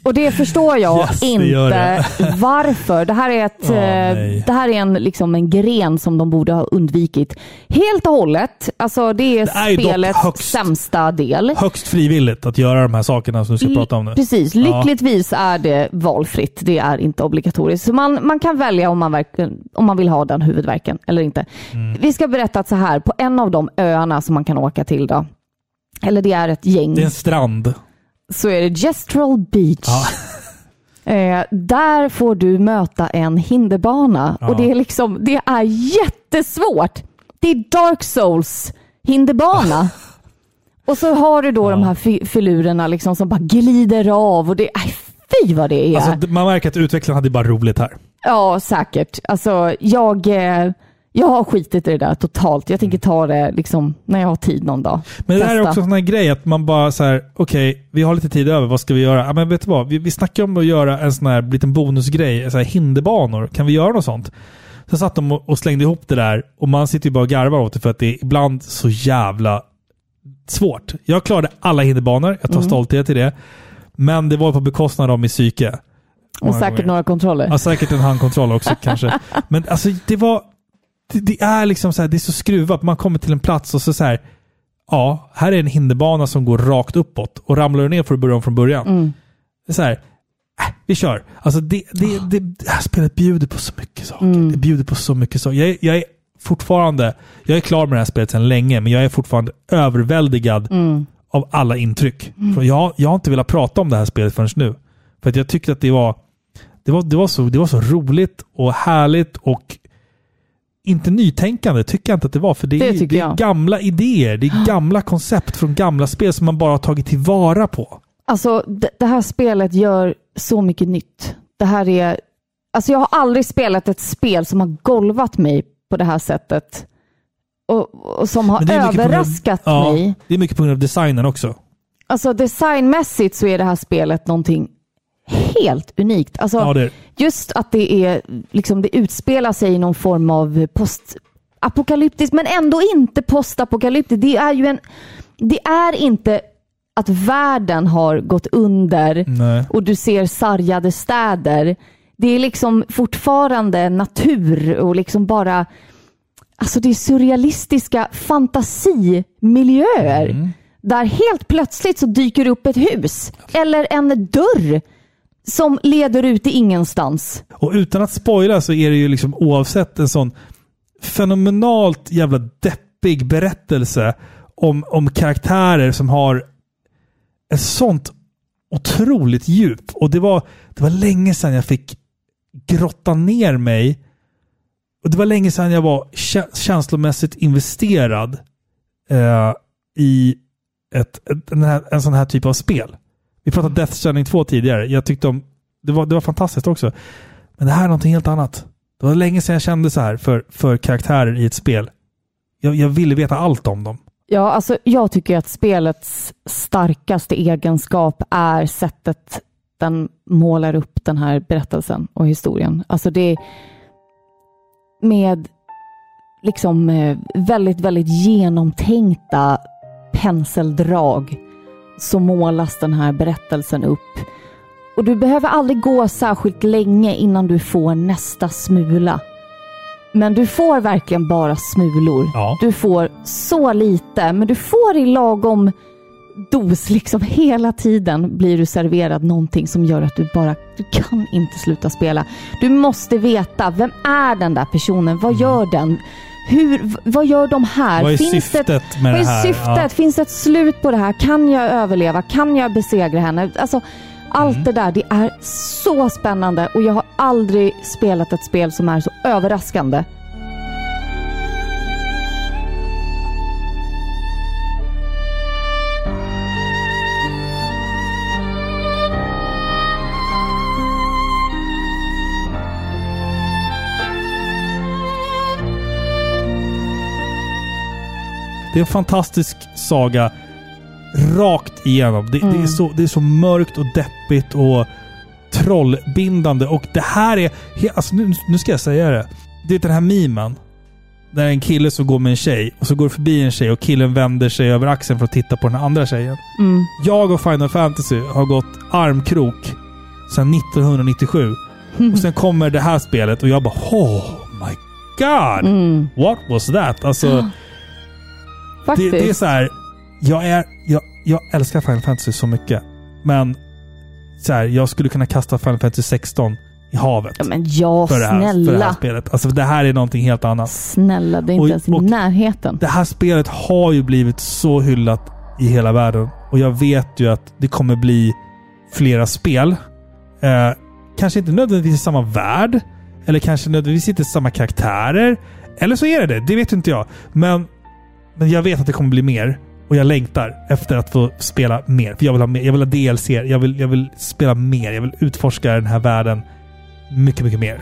S2: Och det förstår jag
S1: Yes, det
S2: inte
S1: det.
S2: varför. Det här är, ett,
S1: nej.
S2: det här är en, liksom en gren som de borde ha undvikit helt och hållet. Alltså det är,
S1: Det är
S2: spelets
S1: högst-
S2: sämsta del.
S1: Högst frivilligt att göra de här sakerna som du ska
S2: Li-
S1: prata om nu.
S2: Precis.
S1: Ja.
S2: Lyckligtvis är det valfritt. Det är inte obligatoriskt. Så man, man kan välja om man, verkligen, om man vill ha den huvudvärken eller inte.
S1: Mm.
S2: Vi ska berätta att så här, på en av de öarna som man kan åka till då, eller det är ett gäng,
S1: Det är en strand.
S2: Så är det Gestrel Beach.
S1: Ja.
S2: Eh, där får du möta en hinderbana
S1: Ja.
S2: och det är liksom, det är jättesvårt. Det är Dark Souls hinderbana. och så har du då de här fi- filurerna liksom som bara glider av och det, aj, fy vad det är.
S1: Alltså, man märker att utvecklaren hade bara roligt här.
S2: Ja, säkert. Alltså, jag, eh, jag har skitit i det där totalt. Jag tänker ta det liksom när jag har tid någon dag.
S1: Men det här är
S2: Testa.
S1: också en sån här grej att man bara så här, okej, vi har lite tid över, vad ska vi göra? Ja, men vet du vad? Vi, vi snackar om att göra en sån här liten bonusgrej, så här hinderbanor. Kan vi göra något sånt? Så satt de och slängde ihop det där och man sitter ju bara och garvar åt det för att det är ibland så jävla svårt. Jag klarade alla hinderbanor, jag tar
S2: Mm.
S1: stolthet i det. Men det var på bekostnad av min psyke.
S2: Och säkert
S1: gånger.
S2: några kontroller.
S1: Ja, säkert en handkontroll också kanske. Men alltså det var... Det, det är liksom så här, det är så skruvat. Man kommer till en plats och så, så här... Ja, här är en hinderbana som går rakt uppåt. Och ramlar du ner får du börja om från början.
S2: Mm.
S1: Så här... Äh, vi kör. Alltså det, det, det, det här spelet bjuder på så mycket saker.
S2: Mm.
S1: Det bjuder på så mycket saker. Jag, jag är fortfarande... Jag är klar med det här spelet sedan länge, men jag är fortfarande överväldigad
S2: Mm.
S1: av alla intryck.
S2: Mm.
S1: Jag, jag har inte velat prata om det här spelet förrän nu. För att jag tyckte att det var, det var, det var, så, det var så roligt och härligt och inte nytänkande tycker jag inte att det var. För det
S2: Det
S1: är, det är gamla idéer, det är gamla koncept från gamla spel som man bara har tagit tillvara på.
S2: Alltså, det, det här spelet gör så mycket nytt. Det här är... Alltså jag har aldrig spelat ett spel som har golvat mig på det här sättet. Och, och som har
S1: grund
S2: överraskat
S1: ja,
S2: mig.
S1: Det är mycket på grund av designen också.
S2: Alltså designmässigt så är det här spelet någonting helt unikt. Alltså,
S1: Ja, det
S2: Just att det är, liksom, det utspelar sig i någon form av postapokalyptiskt, men ändå inte postapokalyptiskt. Det är ju en, det är inte att världen har gått under
S1: Nej.
S2: och du ser sargade städer. Det är liksom fortfarande natur och liksom bara Alltså det är surrealistiska fantasimiljöer.
S1: Mm.
S2: Där helt plötsligt så dyker upp ett hus eller en dörr som leder ut i ingenstans.
S1: Och utan att spoila så är det ju liksom oavsett en sån fenomenalt jävla deppig berättelse om, om karaktärer som har ett sånt otroligt djup. Och det var, det var länge sedan jag fick grotta ner mig. Och det var länge sedan jag var känslomässigt investerad eh, i ett, ett, en, här, en sån här typ av spel. Vi pratade Death Stranding 2 tidigare. Jag tyckte om... Det var, det var fantastiskt också. Men det här är någonting helt annat. Det var länge sedan jag kände så här för, för karaktärer i ett spel. Jag, jag ville veta allt om dem.
S2: Ja, alltså jag tycker att spelets starkaste egenskap är sättet den målar upp den här berättelsen och historien. Alltså det med liksom eh, väldigt, väldigt genomtänkta penseldrag så målas den här berättelsen upp. Och du behöver aldrig gå särskilt länge innan du får nästa smula. Men du får verkligen bara smulor.
S1: Ja.
S2: Du får så lite, men du får i lagom dos liksom hela tiden blir du serverad någonting som gör att du bara, du kan inte sluta spela. Du måste veta, vem är den där personen? Vad gör den? Hur, vad gör de här?
S1: Vad är
S2: Finns
S1: syftet
S2: det,
S1: med
S2: vad
S1: det
S2: är
S1: här?
S2: syftet?
S1: Ja.
S2: Finns det ett slut på det här? Kan jag överleva? Kan jag besegra henne? Alltså, allt
S1: Mm.
S2: det där, det är så spännande och jag har aldrig spelat ett spel som är så överraskande.
S1: Det är en fantastisk saga rakt igenom. Det, det, är
S2: Mm.
S1: så, det är så mörkt och deppigt och trollbindande. Och det här är... Alltså nu, nu ska jag säga det. Det är den här memen. Där en kille som går med en tjej och så går förbi en tjej och killen vänder sig över axeln för att titta på den andra tjejen.
S2: Mm.
S1: Jag och Final Fantasy har gått armkrok sedan 1997. Och sen kommer det här spelet och jag bara oh my god!
S2: Mm.
S1: What was that? Alltså, det,
S2: Faktiskt.
S1: det är så här. Jag, är, jag, jag älskar Final Fantasy så mycket. Men så här, jag skulle kunna kasta Final Fantasy 16 i havet.
S2: Ja, men ja,
S1: för, det här, för det här
S2: snälla.
S1: spelet. Alltså det här är någonting helt annat.
S2: Snälla, det är inte
S1: Och-
S2: ens i närheten.
S1: Det här spelet har ju blivit så hyllat i hela världen. Och jag vet ju att det kommer bli flera spel. Eh, kanske inte nödvändigtvis i samma värld. Eller kanske nödvändigtvis inte samma karaktärer. Eller så är det det. Det vet inte jag. Men, men jag vet att det kommer bli mer. Och jag längtar efter att få spela mer. För jag vill ha mer. Jag vill ha DLC. Jag vill, jag vill spela mer. Jag vill utforska den här världen mycket, mycket mer.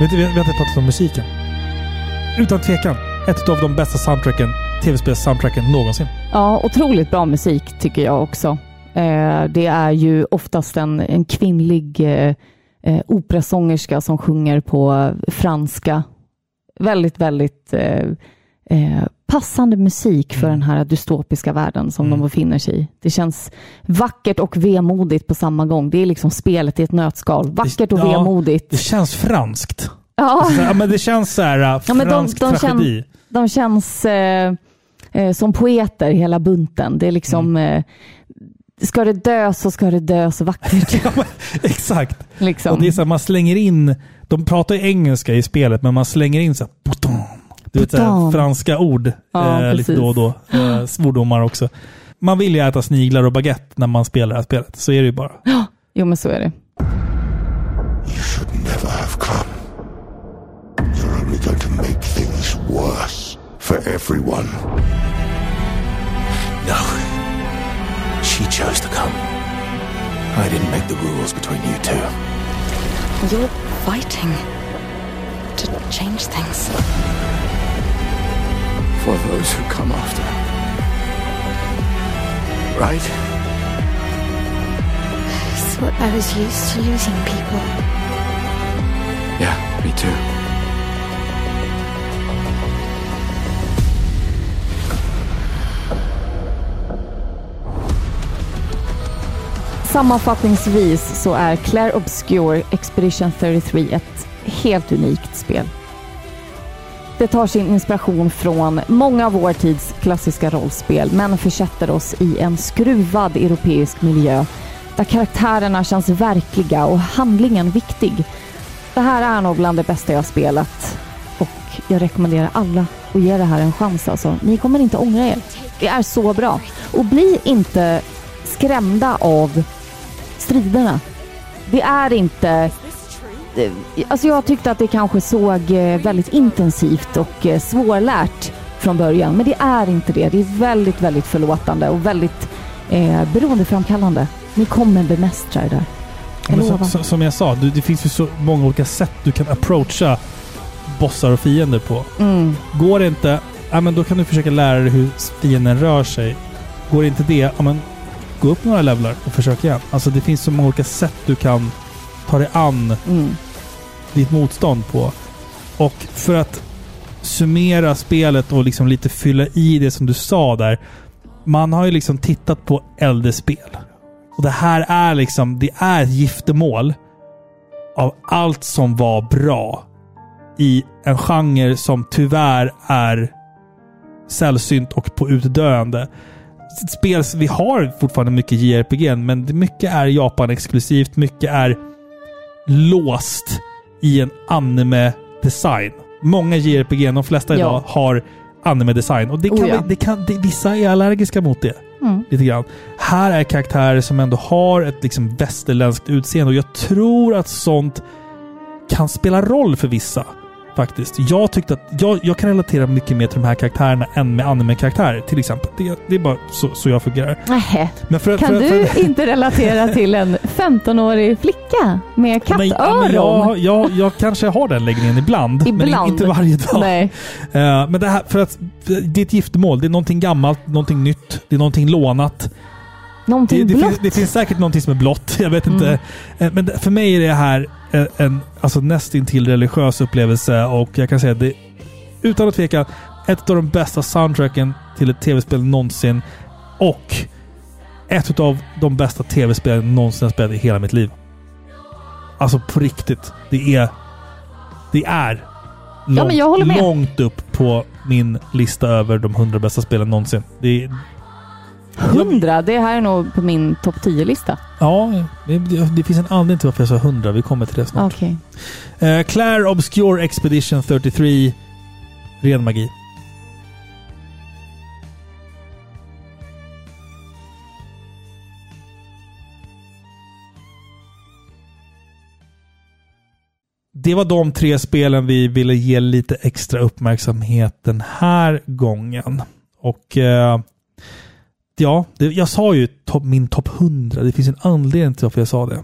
S1: Vet du, vi har vi har inte pratat om musiken. utan tvekan ett av de bästa soundtracken, tv-spels-soundtracken någonsin.
S2: Ja, otroligt bra musik tycker jag också. Eh, det är ju oftast en, en kvinnlig eh, eh, operasångerska som sjunger på franska. Väldigt, väldigt eh, eh, passande musik för den här dystopiska världen som de befinner sig i. Det känns vackert och vemodigt på samma gång. Det är liksom spelet i ett nötskal. Vackert och
S1: Ja,
S2: vemodigt.
S1: Det känns franskt.
S2: Ja.
S1: Ja, men det känns så här äh,
S2: Ja, men de,
S1: fransk
S2: de,
S1: tragedi.
S2: kän, de känns eh, eh, som poeter hela bunten. Det är liksom,
S1: Mm.
S2: eh, ska det dö så ska det dö så vackert.
S1: Exakt.
S2: liksom.
S1: Och det är så här, man slänger in, de pratar ju engelska i spelet, men man slänger in så här, bouton. Du vet, så franska ord
S2: Ja,
S1: eh, lite då och då. Eh, svordomar också. Man vill ju äta sniglar och baguette när man spelar det här spelet. Så är det ju bara.
S2: Ja, jo men så är det.
S12: Never have come. You're only going to make things worse for everyone.
S5: No. She chose to come. I didn't make the rules between you two.
S8: You're fighting to change things.
S5: For those who come after. Right?
S7: I thought I was used to losing people.
S5: Yeah, me too.
S2: Sammanfattningsvis så är Claire Obscure Expedition 33 ett helt unikt spel. Det tar sin inspiration från många av vår tids klassiska rollspel men försätter oss i en skruvad europeisk miljö där karaktärerna känns verkliga och handlingen viktig. Det här är nog bland det bästa jag spelat och jag rekommenderar alla att ge det här en chans. Alltså. Ni kommer inte ångra er. Det är så bra. Och bli inte skrämda av striderna. Det är inte... Alltså jag tyckte att det kanske såg eh, väldigt intensivt och eh, svårlärt från början. Men det är inte det. Det är väldigt, väldigt förlåtande och väldigt eh, beroendeframkallande. Ni kommer bemästra det där. Jag
S1: som, som, som jag sa, det finns ju så många olika sätt du kan approacha bossar och fiender på.
S2: Mm.
S1: Går det inte, ja, men då kan du försöka lära dig hur fienden rör sig. Går inte det, ja, men gå upp några levlar och försök igen. Alltså det finns så många olika sätt du kan ta dig an
S2: Mm.
S1: ditt motstånd på. Och för att summera spelet och liksom lite fylla i det som du sa där. Man har ju liksom tittat på äldre spel. Och det här är liksom, det är ett giftermål av allt som var bra i en genre som tyvärr är sällsynt och på utdöende. Spel, vi har fortfarande mycket JRPG, men mycket är Japan-exklusivt. Mycket är låst i en anime-design. Många JRPG, de flesta
S2: Ja.
S1: idag, har anime-design. Och det kan,
S2: Oh ja.
S1: det kan, det, vissa är allergiska mot det.
S2: Mm.
S1: Lite grann. Här är karaktärer som ändå har ett liksom västerländskt utseende och jag tror att sånt kan spela roll för vissa. Faktiskt. Jag tyckte att jag, jag kan relatera mycket mer till de här karaktärerna än med anime-karaktärer till exempel. Det, det är bara så, så jag fungerar.
S2: Nähä.
S1: Men för,
S2: Kan
S1: för,
S2: du
S1: för,
S2: inte relatera till en 15-årig flicka med
S1: Men, ja,
S2: kattöron?
S1: men jag, jag, jag kanske har den läggningen ibland. Men
S2: Ibland.
S1: inte varje dag.
S2: Nej.
S1: Eh, men det här, för att det är ett giftermål. Det är någonting gammalt, någonting nytt, det är någonting lånat.
S2: Någonting
S1: Det, det,
S2: blått.
S1: finns, det finns säkert någonting som är blått. Jag vet inte.
S2: Mm.
S1: Eh, Men det- för mig är det här en, en alltså nästintill religiös upplevelse och jag kan säga att det utan att tveka ett av de bästa soundtracken till ett tv-spel någonsin. Och ett av de bästa tv-spelen någonsin spelat i hela mitt liv. Alltså på riktigt. Det är... Det är långt,
S2: med.
S1: långt upp på min lista över de 100 bästa spelen någonsin. Det är,
S2: 100, det här är nog på min topp 10-lista.
S1: Ja, det, det, finns en anledning till varför jag sa 100. Vi kommer till det snart.
S2: Okej.
S1: Eh, Claire Obscure Expedition 33. Ren magi. Det var de tre spelen vi ville ge lite extra uppmärksamhet den här gången. Och eh, ja, det, jag sa ju top, min topp 100. Det finns en anledning till varför jag sa det.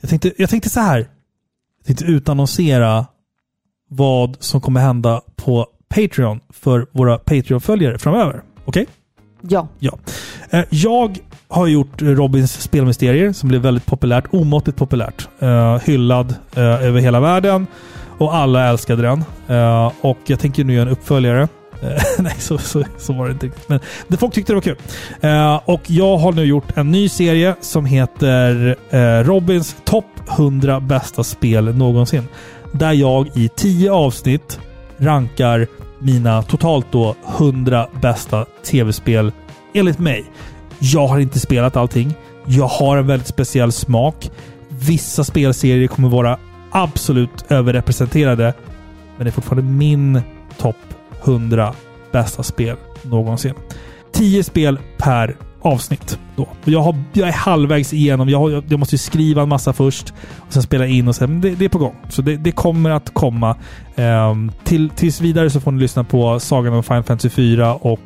S1: Jag tänkte, jag tänkte så här. Jag tänkte utannonsera vad som kommer hända på Patreon för våra Patreon-följare framöver. Okej?
S2: Ja.
S1: Ja. Eh, Jag har gjort Robins spelmysterier som blev väldigt populärt. Omåttligt populärt. Eh, hyllad eh, över hela världen. Och alla älskade den. Och jag tänker nu göra en uppföljare. Eh, nej, så, så, så var det inte riktigt. Men det folk tyckte det var kul. Eh, och jag har nu gjort en ny serie som heter eh, Robins topp 100 bästa spel någonsin. Där jag i 10 avsnitt rankar mina totalt då 100 bästa tv-spel enligt mig. Jag har inte spelat allting. Jag har en väldigt speciell smak. Vissa spelserier kommer vara absolut överrepresenterade. Men det är fortfarande min topp 100 bästa spel någonsin. 10 spel per avsnitt. Då. Och jag, har, jag är halvvägs igenom. Jag, har, jag måste ju skriva en massa först och sen spela in och sen. Men det, det är på gång. Så det, det kommer att komma. Um, till, tills vidare så får ni lyssna på Sagan om Final Fantasy 4 och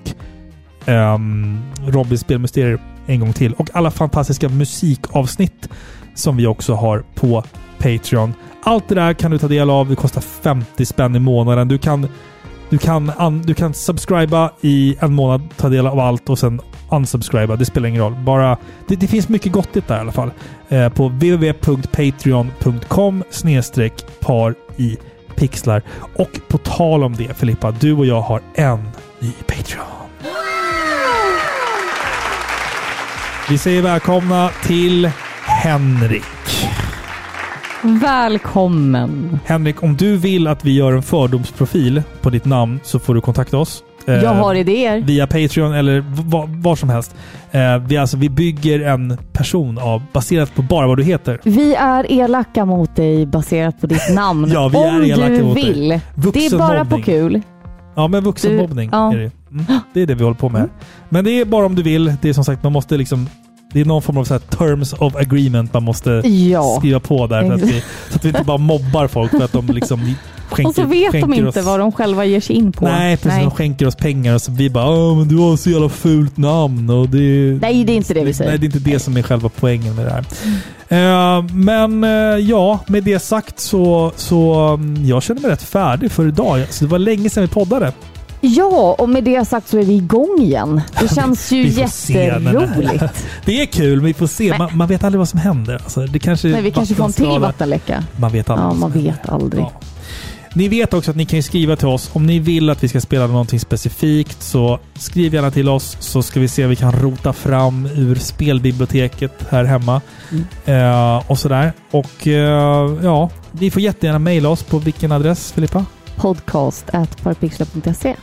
S1: ehm, um, Robins spelmysterier en gång till. Och alla fantastiska musikavsnitt som vi också har på Patreon. Allt det där kan du ta del av. Det kostar 50 spänn i månaden. Du kan, du kan, du kan subscriba i en månad, ta del av allt och sen unsubscriba. Det spelar ingen roll. Bara, det, det finns mycket gottigt där i alla fall. Eh, på www.patreon.com par i pixlar. Och på tal om det Filippa, du och jag har en ny Patreon. Vi säger välkomna till Henrik.
S2: Välkommen.
S1: Henrik, om du vill att vi gör en fördomsprofil på ditt namn så får du kontakta oss. Eh,
S2: Jag har idéer.
S1: Via Patreon eller var som helst. Eh, vi, alltså, vi bygger en person av, baserat på bara vad du heter.
S2: Vi är elaka mot dig baserat på ditt namn.
S1: Ja, vi
S2: Om
S1: är elaka
S2: du
S1: mot dig.
S2: vill. Det är bara på kul.
S1: Ja, men vuxenmobbning
S2: Du- ja.
S1: är det. Mm, det är det vi håller på med. Men det är bara om du vill. Det är som sagt, man måste liksom... Det är någon form av så terms of agreement man måste
S2: Ja.
S1: skriva på där. För att vi, så att vi inte bara mobbar folk för att de liksom skänker,
S2: och så vet de inte
S1: oss,
S2: vad de själva ger sig in på.
S1: Nej, precis. De skänker oss pengar och så vi bara Åh, men du har så jävla fult namn. Och det,
S2: Nej, det är inte det vi säger.
S1: Nej, det är inte det som är själva poängen med det här. Eh, men eh, ja, med det sagt så, så mm, jag känner mig rätt färdig för idag. Så det var länge sedan vi poddade.
S2: Ja, och med det sagt så är vi igång igen. Det känns ju jätteroligt.
S1: Det är kul, men vi får se. Man, man vet aldrig vad som händer. Alltså, det kanske
S2: Nej, vi kanske får en till vattenläcka.
S1: Man vet aldrig.
S2: Ja, man vet aldrig.
S1: Ni vet också att ni kan skriva till oss. Om ni vill att vi ska spela någonting specifikt så skriv gärna till oss så ska vi se om vi kan rota fram ur spelbiblioteket här hemma. Eh, och sådär. Och eh, ja, ni får jättegärna mejla oss på vilken adress Filippa?
S2: Podcast at parpixlar.se.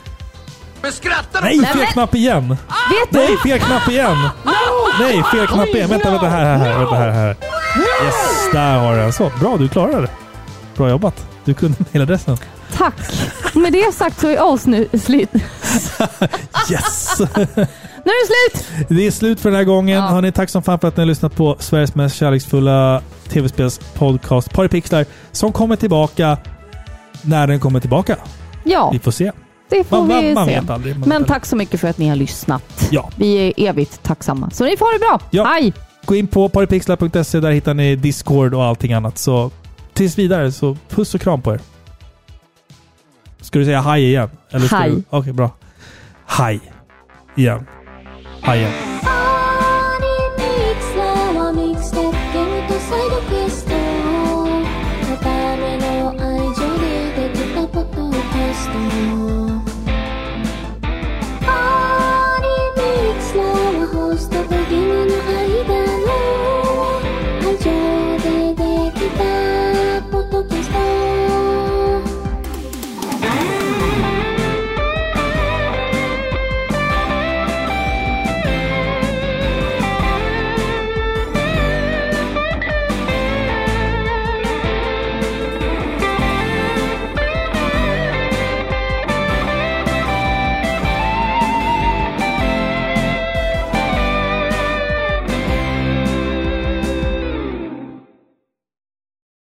S9: Men skrattar
S1: Nej, fel knapp igen!
S2: Vet
S1: Nej, fel knapp igen! Nej, fel knapp igen! Vänta, vänta, här, här, här, vänta, här, här. Yes, där har du den. Så, bra, du klarade det. Bra jobbat. Du kunde mejladressen.
S2: Tack! Med det sagt så är avslut. Slut.
S1: Yes!
S2: Nu är det slut!
S1: Det är slut för den här gången. Hörni, tack som fan för att ni har lyssnat på Sveriges mest kärleksfulla tv-spelspodcast Paripixlar som kommer tillbaka när den kommer tillbaka.
S2: Ja,
S1: Vi får se.
S2: det får
S1: Man- man-
S2: vi
S1: man
S2: se.
S1: vet aldrig, man
S2: Men tack så mycket för att ni har lyssnat.
S1: Ja.
S2: Vi är evigt tacksamma. Så ni får ha det bra.
S1: Ja.
S2: Hej!
S1: Gå in på paripixlar.se. Där hittar ni Discord och allting annat. Så tills vidare, så puss och kram på er. Ska du säga hej igen? Eller du- Okej, bra. Hej. Igen. Hej igen.